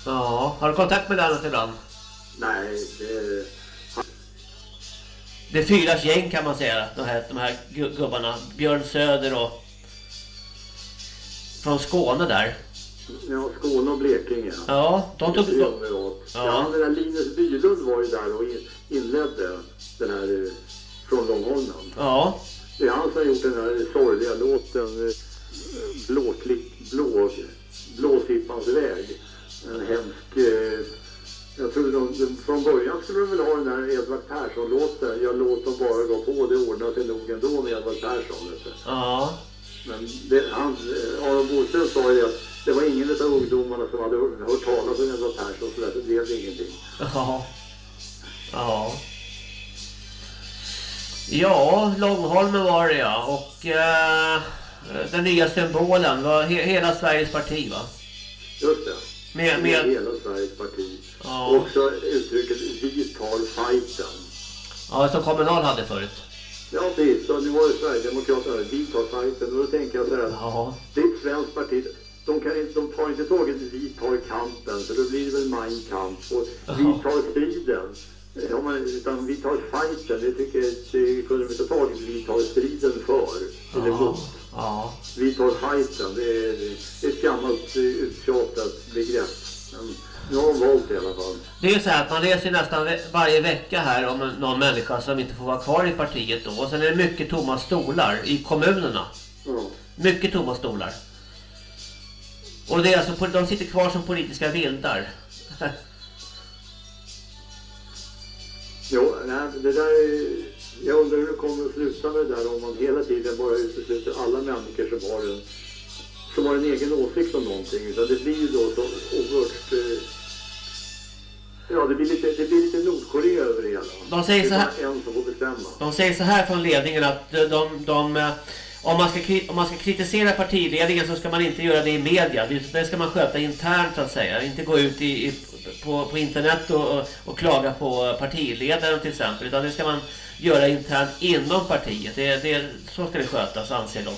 ja. Har du kontakt med Lennart ibland? Nej, det... Det är fyras gäng kan man säga, de här, de här gu- gubbarna. Björn Söder och... Från Skåne där. Ja, Skåne och Blekinge. Ja, de tog... Ja. Ja. den där Linus Bylund var ju där och in, inledde den här eh, Från Långholmen. Ja, Det är han som har gjort den här sorgliga låten eh, Blåklick, blå, Blåsippans väg. En hemsk... Jag tror de, de, från början skulle de väl ha den här Edvard Persson-låten. Jag låt dem bara gå på, det ordnar sig nog ändå med Edvard Persson. Ja. Men det, han, eh, Aron Boström sa ju det att det var ingen av ungdomarna som hade hört, talas om Edvard Persson så därför blev det ingenting. Ja. Ja. Ja, Långholmen var det ja. Och eh, den nya symbolen var he hela Sveriges parti va? Just det. Med med, hela Sveriges parti. Ja. Och också uttrycket vi tar fighten. ja, som Kommunal hade förut. Ja, precis. Så nu var det Sverigedemokraterna. Vi tar fighten. Och då tänker jag så här. Ja. Det är ett svenskt parti. De, kan inte, de tar inte taget vi tar kampen. För då blir det väl Mein Kampf. Och vi tar striden. Ja, men, utan vi tar fighten. Det tycker jag det kunde de inte tagit. Vi tar striden för. Eller Ja. mot. Ja. Vi tar fighten. Det är, det är ett gammalt eh, uttjatat begrepp. Men valt det i alla fall. Det är ju så här att man läser nästan varje vecka här om någon människa som inte får vara kvar i partiet då. Och sen är det mycket tomma stolar i kommunerna. Ja. Mycket tomma stolar. Och det är alltså, de sitter kvar som politiska vildar. Jo, nej, det där är, Jag undrar hur det kommer att sluta med det där om man hela tiden bara utesluter alla människor som har en, som har en egen åsikt om någonting. Utan det blir ju då så oerhört... Ja, det blir, lite, det blir lite Nordkorea över det hela. De säger så är här- en som får bestämma. De säger så här från ledningen att de, de, de eh, om, man ska, om man ska kritisera partiledningen så ska man inte göra det i media. Det, det ska man sköta internt så att säga. Inte gå ut i, i, på, på internet och, och, och klaga på partiledaren till exempel. Utan det ska man göra internt inom partiet. Det, det, så ska det skötas anser de.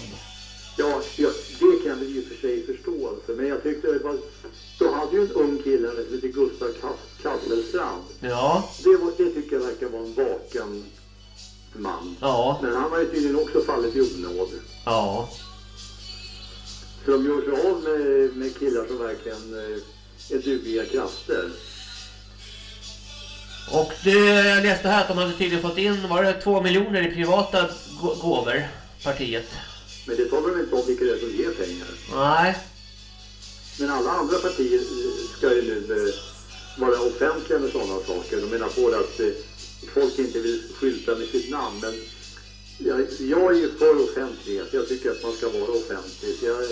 Ja, ja, det kan vi ju för sig förstå. Alltså. Men jag tyckte var... Då hade ju en ung kille som Gustav Kass- Kasselstrand. Ja, Det, var, det tycker jag verkar vara en vaken man. ja, Men han har ju tydligen också fallit i onåd. ja. Så de gör sig av med, med killar som verkligen eh, är dugliga krafter. Och det, jag läste här att de hade tydligen fått in, var det två miljoner i privata gå- gåvor, partiet? Men det talar de inte om vilka det är som ger pengar. Nej, Men alla andra partier ska ju nu eh, vara offentliga med sådana saker. De menar på att eh, folk inte vill skylta med sitt namn. Men jag, jag är ju för offentlighet. Jag tycker att man ska vara offentlig. Jag,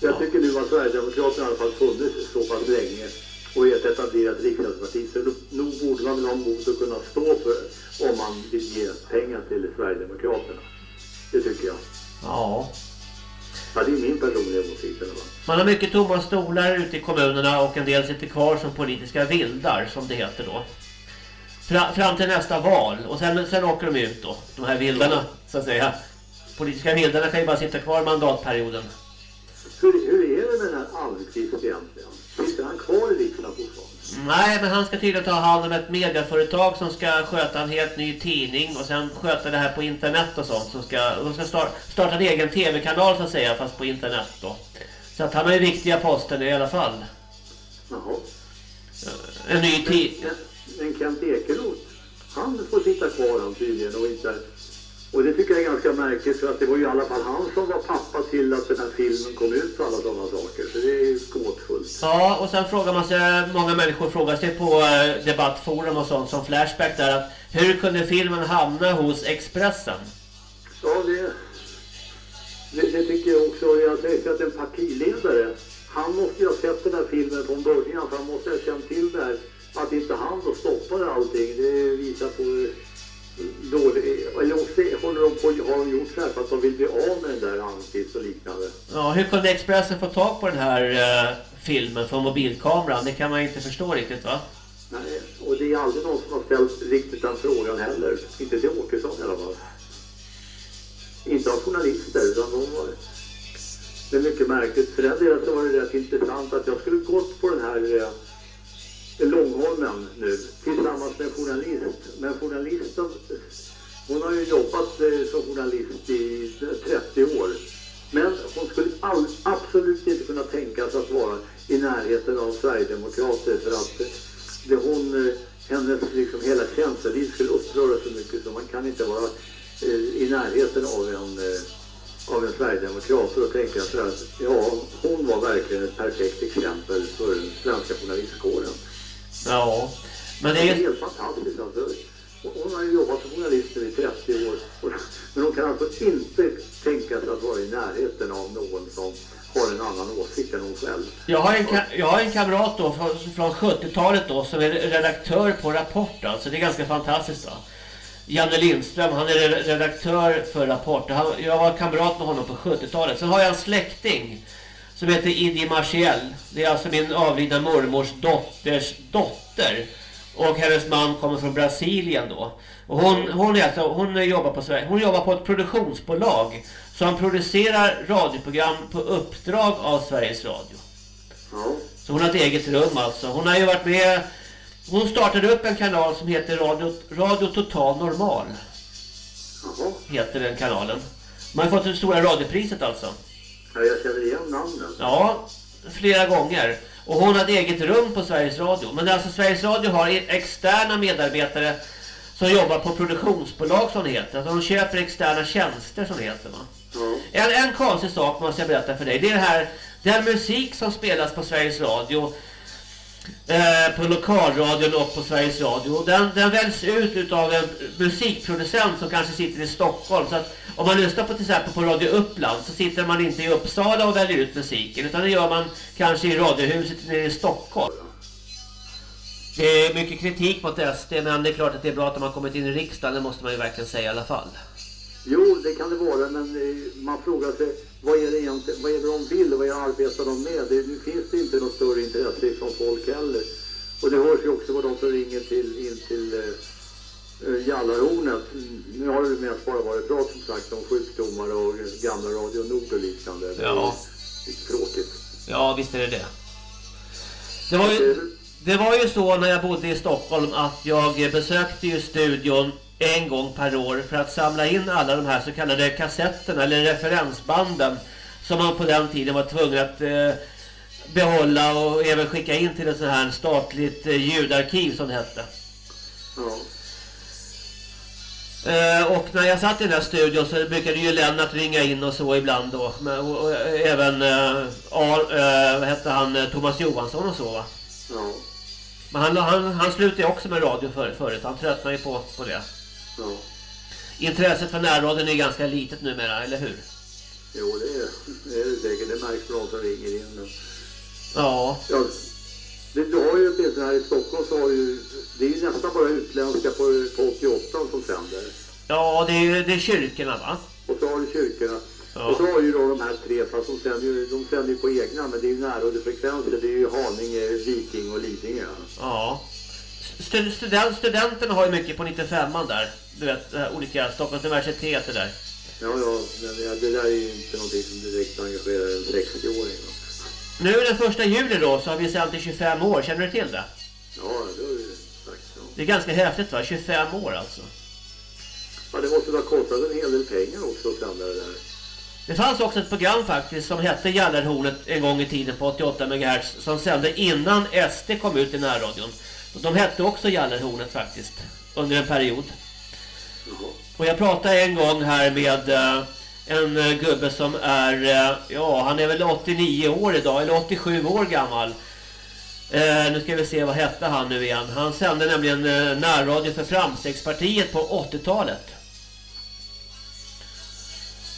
jag tycker nu att Sverigedemokraterna i alla fall funnits så pass länge och är ett etablerat riksdagsparti. Så nog borde man väl ha mod att kunna stå för om man vill ge pengar till Sverigedemokraterna. Det tycker jag. ja. Ja, det är min personliga åsikt. Man har mycket tomma stolar ute i kommunerna och en del sitter kvar som politiska vildar som det heter då. Fra, fram till nästa val och sen, sen åker de ut då, de här vildarna så att säga. Politiska vildarna kan ju bara sitta kvar mandatperioden. Hur, hur är det med den här Almqvist egentligen? Sitter han kvar i riksdagen? Nej, men han ska tydligen ta hand om ett mediaföretag som ska sköta en helt ny tidning och sen sköta det här på internet och sånt. Som ska, de ska starta, starta en egen tv-kanal så att säga, fast på internet då. Så att han har ju viktiga posten i alla fall. Jaha. En ny tid. Men, men Kent Ekeroth, han får sitta kvar han tydligen och inte... Och det tycker jag är ganska märkligt för att det var ju i alla fall han som var pappa till att den här filmen kom ut och alla sådana saker. Så det är ju gåtfullt. Ja, och sen frågar man sig, många människor frågar sig på eh, debattforum och sånt som Flashback där att hur kunde filmen hamna hos Expressen? Ja, det, det, det tycker jag också. Jag säger att en partiledare, han måste ju ha sett den här filmen från början för han måste ha känt till det här. Att inte han då stoppade allting, det visar på dålig... Eller också håller de på, har de gjort så här för att de vill bli av med den där Almqvist och liknande. Ja, hur kunde Expressen få tag på den här eh, filmen från mobilkameran? Det kan man ju inte förstå riktigt va? Nej, och det är aldrig någon som har ställt riktigt den frågan heller. Inte till Åkesson i alla fall. Inte av journalister, utan de var... Det är mycket märkligt. För den delen så var det rätt intressant att jag skulle gått på den här eh, Långholmen nu tillsammans med en journalist. Men journalisten, hon har ju jobbat eh, som journalist i 30 år. Men hon skulle all, absolut inte kunna tänka sig att vara i närheten av Sverigedemokrater för att eh, det hon, eh, hennes liksom hela känsloliv skulle uppröra så mycket så man kan inte vara i närheten av en, av en Sverigedemokrat. För då tänker jag så här, att, ja, hon var verkligen ett perfekt exempel för den svenska journalistkåren. Ja, men det Det är helt fantastiskt alltså. Hon- har ju jobbat som journalist i 30 år. Men hon kan alltså inte tänka sig att vara i närheten av någon som har en annan åsikt än hon själv. Jag har en, ka- jag har en kamrat då från, från 70-talet då som är redaktör på Rapport alltså. Det är ganska fantastiskt då. Janne Lindström, han är re- redaktör för Rapport. Han, jag var kamrat med honom på 70-talet. Sen har jag en släkting som heter Idi Marciel. Det är alltså min avlidna mormors dotters dotter. Och hennes man kommer från Brasilien då. Och hon, hon, är alltså, hon, jobbar på Sverige. hon jobbar på ett produktionsbolag som producerar radioprogram på uppdrag av Sveriges Radio. Så hon har ett eget rum alltså. Hon har ju varit med Hon startade upp en kanal som heter Radio, Radio Total Normal. Heter den kanalen. Man har fått det stora radiopriset alltså. Ja, jag känner igen namnen. Ja, flera gånger. Och hon hade eget rum på Sveriges Radio. Men alltså Sveriges Radio har externa medarbetare som jobbar på produktionsbolag som det heter. Alltså de köper externa tjänster som det heter va. Ja. En, en konstig sak måste jag berätta för dig. Det är det här, den musik som spelas på Sveriges Radio eh, på lokalradion och på Sveriges Radio. Den, den väljs ut utav en musikproducent som kanske sitter i Stockholm. Så att om man lyssnar på till exempel på Radio Uppland så sitter man inte i Uppsala och väljer ut musiken. Utan det gör man kanske i radiohuset nere i Stockholm. Det är mycket kritik mot SD men det är klart att det är bra att de har kommit in i riksdagen. Det måste man ju verkligen säga i alla fall. Jo, det kan det vara, men eh, man frågar sig vad är det egentligen, vad är det de vill och vad arbetar de med? Det, nu finns det inte något större intresse från folk heller. Och det hörs ju också vad de som ringer till, in till eh, eh, Jallarhornet. Nu har det mest bara varit prat som sagt om sjukdomar och gamla Radio Nord och liknande. Ja. Det är tråkigt. Ja, visst är det det. Det var ju, det var ju så när jag bodde i Stockholm att jag besökte ju studion en gång per år för att samla in alla de här så kallade kassetterna eller referensbanden som man på den tiden var tvungen att eh, behålla och även skicka in till ett sånt här statligt eh, ljudarkiv som det hette. Eh, och när jag satt i den här studion så brukade ju Lennart ringa in och så ibland då. Men, och, och, även Ar, vad hette han, Thomas Johansson och så va. Ja. Men han, han, han slutade också med radio för, förut. Han tröttnade ju på, på det. Ja. Intresset för närradion är ganska litet numera, eller hur? Jo, det är, det är det säkert. Det märks de som ringer in. Men... Ja, Ja, det, du har ju ett här i Stockholm så har ju, det är ju nästan bara utländska på, på 88 som sänder. ja det, är, ju- det är kyrkorna va? Och så har du kyrkorna. Ja. Och så har ju då de här tre, fast de sänder ju, de sänder ju på egna, men det är ju närradiofrekvenser. Det är ju Haninge, Viking och Lidingö. Ja. St student, studenterna har ju mycket på 95an där. Du vet, här olika Stockholms universitet där. Ja, ja, men det, där är ju inte någonting som direkt engagerar en 60-åring. va. Nu den första juli då så har vi sänt i 25 år, känner du till det? Ja, det har du sagt. Ja. Det är ganska häftigt va, 25 år alltså. ja, det måste ha kostat en hel del pengar också att sända det där. Det fanns också ett program faktiskt som hette Jallarhornet en gång i tiden på 88 MHz som sände innan SD kom ut i närradion. Och de hette också Jallarhornet faktiskt under en period. Och jag pratade en gång här med eh, en eh, gubbe som är, eh, ja han är väl 89 år idag, eller 87 år gammal. Eh, nu ska vi se, vad hette han nu igen? Han sände nämligen eh, närradio för Framstegspartiet på 80-talet.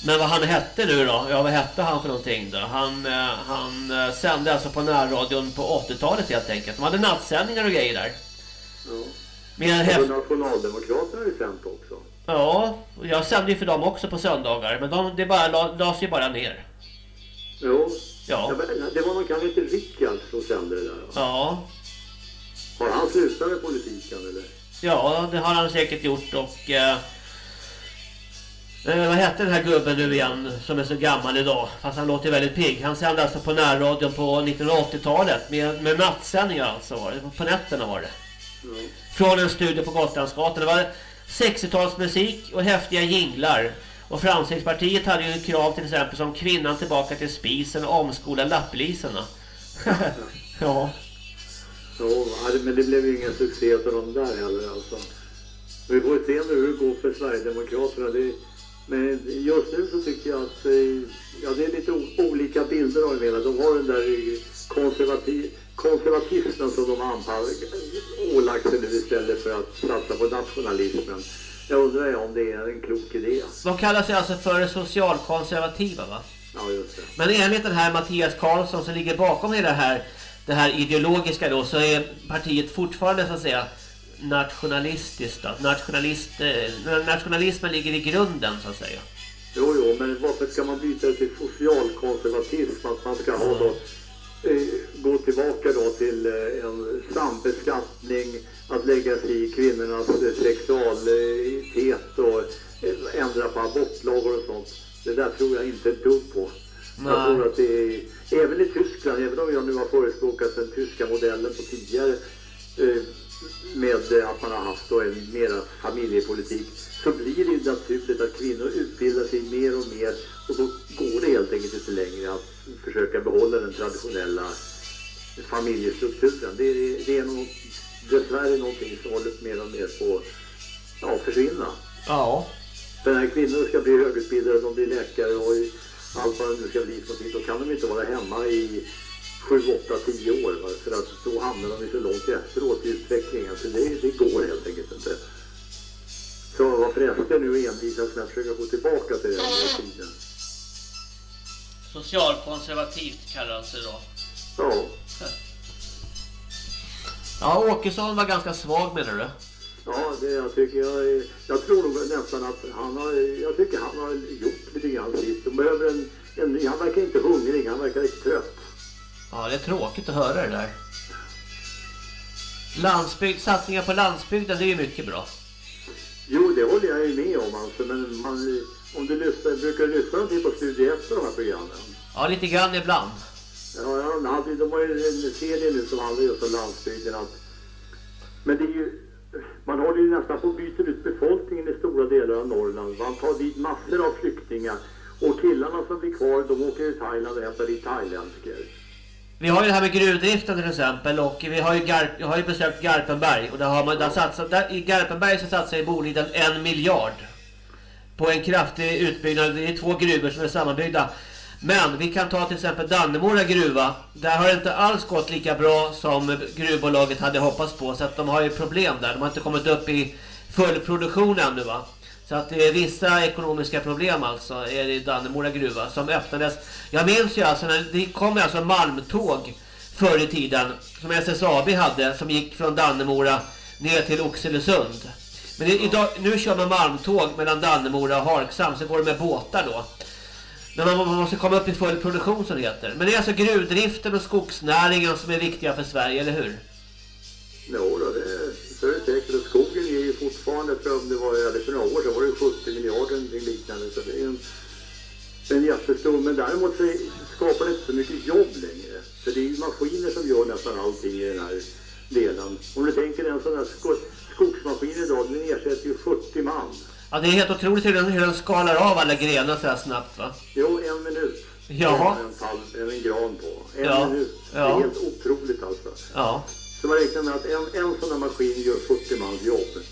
Men vad han hette nu då? Ja, vad hette han för någonting då? Han, eh, han eh, sände alltså på närradion på 80-talet helt enkelt. De hade nattsändningar och grejer där. Ja. Med en Och häft... Nationaldemokraterna har ju sänt också. Ja, jag sände ju för dem också på söndagar. Men de, det bara, la- lades ju bara ner. Jo. Ja. Ja, men det var någon kan heta Rickard som sände det där. va? Ja, Har han slutat med politiken eller? ja det har han säkert gjort och... Eh, eh, vad hette den här gubben nu igen som är så gammal idag? Fast han låter väldigt pigg. Han sände alltså på närradion på 1980-talet med, med nattsändningar alltså. Var det. På nätterna var det. Mm. Från en studio på Gotlandsgatan. Det var 60-talsmusik och häftiga jinglar. Och Framstegspartiet hade ju krav till exempel som kvinnan tillbaka till spisen och omskola lappliserna. ja. Jo, ja, men det blev ju ingen succé för dem där heller alltså. Vi får se nu hur det går för Sverigedemokraterna. Det, men just nu så tycker jag att eh, ja, det är lite olika bilder av hela. De har den där konservativ, konservatismen som de anpassar, ålagt sig nu istället för att satsa på nationalismen. Jag undrar om det är en klok idé. De kallar sig alltså för socialkonservativa va? Ja, just det. Men enligt den här Mattias Karlsson som ligger bakom det här, det här ideologiska då så är partiet fortfarande så att säga nationalistiskt då. Nationalist, eh, nationalismen ligger i grunden så att säga. Jo, jo, men varför ska man byta till socialkonservatism? Att man ska ha då, eh, gå tillbaka då till eh, en sambeskattning, att lägga sig i kvinnornas eh, sexualitet och eh, ändra på abortlagar och sånt. Det där tror jag inte ett dugg på. Jag Nej. tror att det är, även i Tyskland, även om jag nu har förespråkat den tyska modellen på tidigare eh, med att man har haft då en mera familjepolitik så blir det ju naturligt att kvinnor utbildar sig mer och mer och då går det helt enkelt inte längre att försöka behålla den traditionella familjestrukturen. Det är, det är nog dessvärre någonting som håller mer och mer på att försvinna. Ja. För när kvinnor ska bli högutbildade, de blir läkare och allt vad det nu ska bli då kan de inte vara hemma i 7, 8, 10 år. Va? För att då hamnar de ju så långt efteråt i utvecklingen. Så det, det går helt enkelt inte. Så varför SD nu envisas med att försöka gå tillbaka till den här tiden? Socialkonservativt kallas det då. Ja. Ja, Åkesson var ganska svag menar du? Ja, det, jag, tycker jag, jag tror nog nästan att han har, jag tycker han har gjort lite grann sitt. De behöver en, en ny, han verkar inte hungrig, han verkar lite trött. Ja, det är tråkigt att höra det där. Landsbygd, satsningar på landsbygden, det är ju mycket bra. Jo, det håller jag ju med om alltså, men man, om du lyssnar, brukar du lyssna till på Studie 1 de här programmen? Ja, lite grann ibland. Ja, ja de, hade, de har ju en serie nu som handlar just om landsbygden. Att, men det är ju, man håller ju nästan på att byta ut befolkningen i stora delar av Norrland. Man tar dit massor av flyktingar. Och killarna som blir kvar, de åker till Thailand och hämtar dit thailändskor. Vi har ju det här med gruvdriften till exempel och vi har ju, Garp, jag har ju besökt Garpenberg och där har man, där satsat, där, i Garpenberg så satsar ju Boliden en miljard på en kraftig utbyggnad. Det är två gruvor som är sammanbyggda. Men vi kan ta till exempel Dannemora gruva. Där har det inte alls gått lika bra som gruvbolaget hade hoppats på. Så att de har ju problem där. De har inte kommit upp i full produktion ännu va. Så att det är vissa ekonomiska problem alltså är det i Dannemora gruva som öppnades. Jag minns ju alltså när det kom alltså malmtåg förr i tiden som SSAB hade som gick från Dannemora ner till Oxelösund. Men idag, nu kör man malmtåg mellan Dannemora och Harksam så går det med båtar då. Men man måste komma upp i full produktion som det heter. Men det är alltså gruvdriften och skogsnäringen som är viktiga för Sverige, eller hur? Jo det, så är det säkert. Skog fortfarande, för det var, eller för några år sedan var det 70 miljarder eller liknande. Så det är en, en jättestor, men däremot så skapar det inte så mycket jobb längre. För det är ju maskiner som gör nästan allting i den här delen. Om du tänker en sån här sko, skogsmaskin idag, den ersätter ju 40 man. Ja, det är helt otroligt hur den, hur den skalar av alla grenar så här snabbt va? Jo, en minut. Ja. En, tall, en, gran på. En Ja. minut. Det är helt otroligt alltså. Ja. Så man räknar med att en, en sån här maskin gör 40 mans jobb.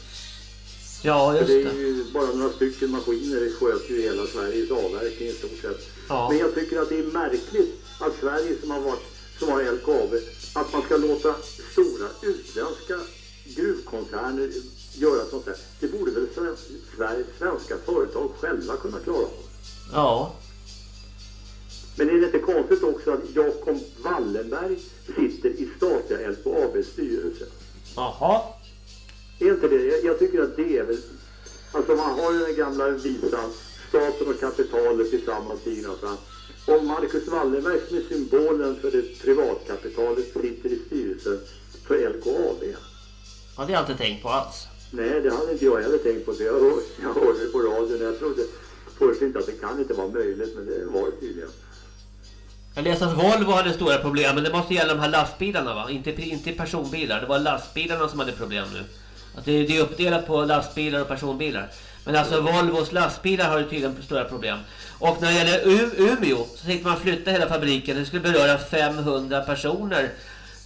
Ja, För just det är det. ju bara några stycken maskiner sköter ju hela Sveriges avverkning i stort sett. Ja. Men jag tycker att det är märkligt att Sverige som har varit, som har LKAB, att man ska låta stora utländska gruvkoncerner göra sånt här. Det borde väl svenska företag själva kunna klara av. Ja. Men är det inte konstigt också att Jakob Wallenberg sitter i statliga LKABs styrelse? Jaha. Är inte det? Jag, jag tycker att det är väl... Alltså man har ju den gamla visan, staten och kapitalet tillsammans stiger fram. Om Marcus Wallenberg som är symbolen för det privatkapitalet sitter i styrelsen för LKAB. Ja, det har jag inte tänkt på alls. Nej, det hade inte jag heller tänkt på. Jag, hör, jag hörde det på radion. Jag trodde först inte att det kan inte vara möjligt, men det var det tydligen. Jag läste att Volvo hade stora problem, men det måste gälla de här lastbilarna va? Inte, inte personbilar, det var lastbilarna som hade problem nu. Att det, det är uppdelat på lastbilar och personbilar. Men alltså Volvos lastbilar har ju tydligen stora problem. Och när det gäller U Umeå så tänkte man flytta hela fabriken. Det skulle beröra 500 personer.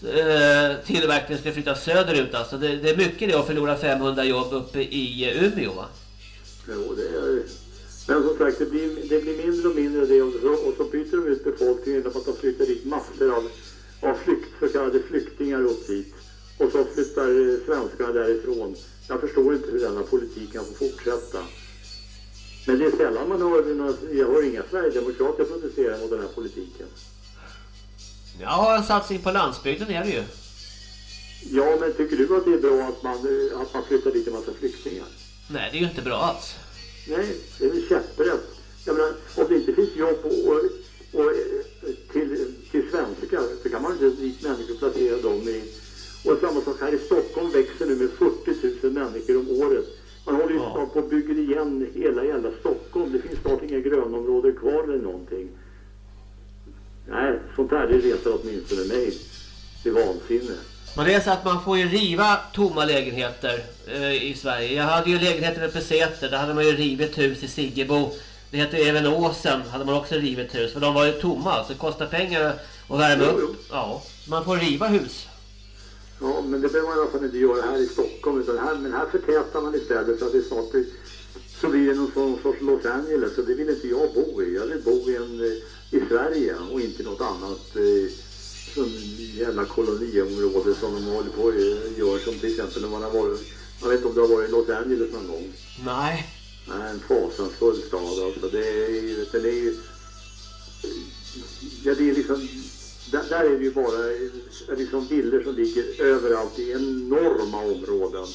Eh, tillverkningen skulle flyttas söderut alltså. Det, det är mycket det att förlora 500 jobb uppe i Umeå va? Jo, det är... Men som sagt, det blir, det blir mindre och mindre det och så, och så byter de ut befolkningen genom att de flyttar dit massor av, av flykt, så kallade flyktingar upp dit. Och så flyttar svenskarna därifrån. Jag förstår inte hur denna politik kan få fortsätta. Men det är sällan man hör, några, jag hör inga Sverigedemokrater protestera mot den här politiken. Ja, en satsning på landsbygden är det ju. Ja, men tycker du att det är bra att man, eh, att man flyttar dit en massa flyktingar? Nej, det är ju inte bra alls. Nej, det är väl käpprätt. Jag menar, om det inte finns jobb och, och, och, eh, till, till svenskar så kan man inte dit människor placera dem i. Och samma sak här i Stockholm växer nu med 40 000 människor om året. Man håller ju Ja. snart på och bygger igen hela jävla Stockholm. Det finns snart inga grönområden kvar eller någonting. Nej, sånt här det retar åtminstone mig till vansinne. Men det är så att man får ju riva tomma lägenheter eh, i Sverige. Jag hade ju lägenheter uppe i Säter. Där hade man ju rivit hus i Siggebo. Det heter även Åsen. Hade man också rivit hus. För de var ju tomma. Så det kostar pengar att värma Jo, upp. jo. Ja, så man får riva hus. Ja, men det behöver man i alla fall inte göra här i Stockholm. Utan här, men här förtätar man istället så att det snart blir, så blir det någon sån sorts Los Angeles. Och det vill inte jag bo i. Jag vill bo i, en, eh, i Sverige och inte något annat eh, sån jävla koloniområde som de håller på och gör. Som till exempel när man har varit, man vet inte om du har varit i Los Angeles någon gång. Nej. Nej, en fasansfull stad alltså. Det är ju, den är ju... Ja, det är liksom... Där, där är det ju bara eh, liksom villor som ligger överallt i enorma områden.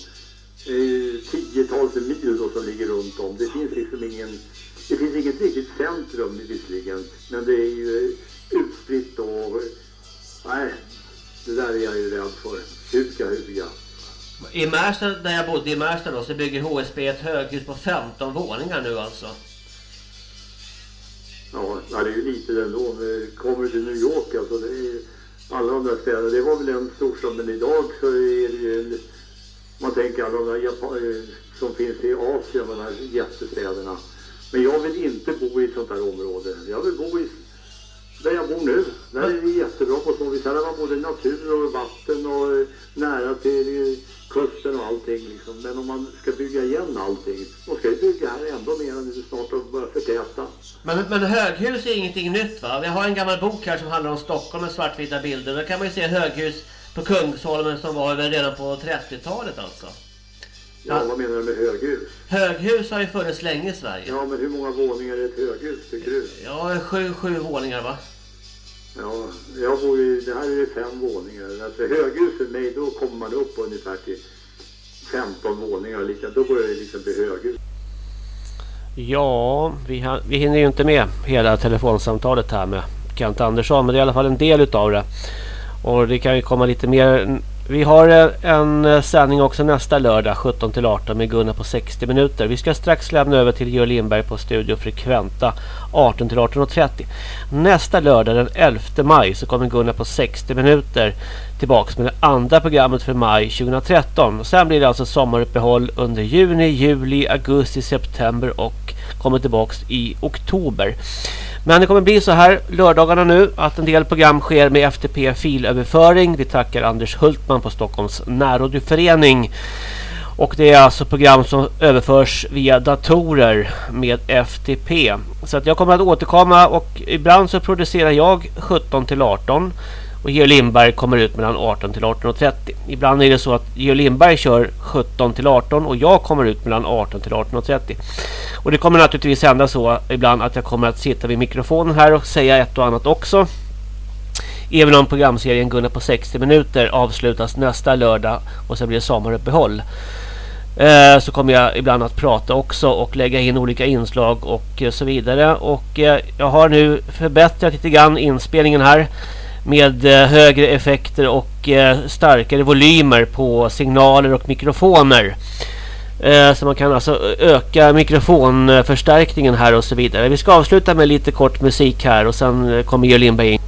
Eh, tiotals mil då som ligger runt om. Det finns liksom ingen... Det finns inget riktigt centrum visserligen, men det är ju eh, utspritt och... Nej, det där är jag ju rädd för. Huka, huka. I Märsta, där jag bodde i Märsta då, så bygger HSB ett höghus på 15 våningar nu alltså. Ja, ja, det är ju lite ändå. Vi Kommer du till New York, alltså det är alla de där städerna. Det var väl en storstad, men idag så är det ju en, man tänker alla de där Japan, som finns i Asien, de här jättestäderna. Men jag vill inte bo i ett sånt här område. Jag vill bo i där jag bor nu. Där är det jättebra på så vis. Här har man både natur och vatten och eh, nära till eh, kusten och allting liksom. Men om man ska bygga igen allting, då ska ju bygga här ändå mer än det snart och börja förtäta. Men, men höghus är ingenting nytt va? Vi har en gammal bok här som handlar om Stockholm med svartvita bilder. Där kan man ju se höghus på Kungsholmen som var redan på 30-talet alltså. Ja. vad menar du med höghus? Höghus har ju funnits länge i Sverige. Ja, men hur många våningar är ett höghus tycker du? Ja, sju, sju våningar va? Ja, jag bor ju, det här är ju fem våningar. Alltså höghus för mig, då kommer man upp ungefär till 15 våningar och. Då börjar det liksom bli höghus. Ja, vi, har, vi hinner ju inte med hela telefonsamtalet här med Kent Andersson. Men det är i alla fall en del utav det. Och det kan ju komma lite mer. Vi har eh, en eh, sändning också nästa lördag 17 till 18 med Gunnar på 60 minuter. Vi ska strax lämna över till Georg Lindberg på Studio Frekventa 18 till 18.30. Nästa lördag den 11 maj så kommer Gunnar på 60 minuter tillbaks med det andra programmet för maj 2013. Sen blir det alltså sommaruppehåll under juni, juli, augusti, september och kommer tillbaks i oktober. Men det kommer bli så här lördagarna nu att en del program sker med FTP filöverföring. Vi tackar Anders Hultman på Stockholms närradioförening. Och det är alltså program som överförs via datorer med FTP. Så att jag kommer att återkomma och ibland så producerar jag 17 till 18 och Georg Lindberg kommer ut mellan 18 till 18.30. Ibland är det så att Georg Lindberg kör 17 till 18 och jag kommer ut mellan 18 till 18.30. Och det kommer naturligtvis hända så ibland att jag kommer att sitta vid mikrofonen här och säga ett och annat också. Även om programserien Gunnar på 60 minuter avslutas nästa lördag och sen blir det sommaruppehåll. Eh, så kommer jag ibland att prata också och lägga in olika inslag och eh, så vidare. Och eh, jag har nu förbättrat lite grann inspelningen här med eh, högre effekter och eh, starkare volymer på signaler och mikrofoner. Eh, så man kan alltså öka mikrofonförstärkningen här och så vidare. Vi ska avsluta med lite kort musik här och sen kommer Georg Lindberg in.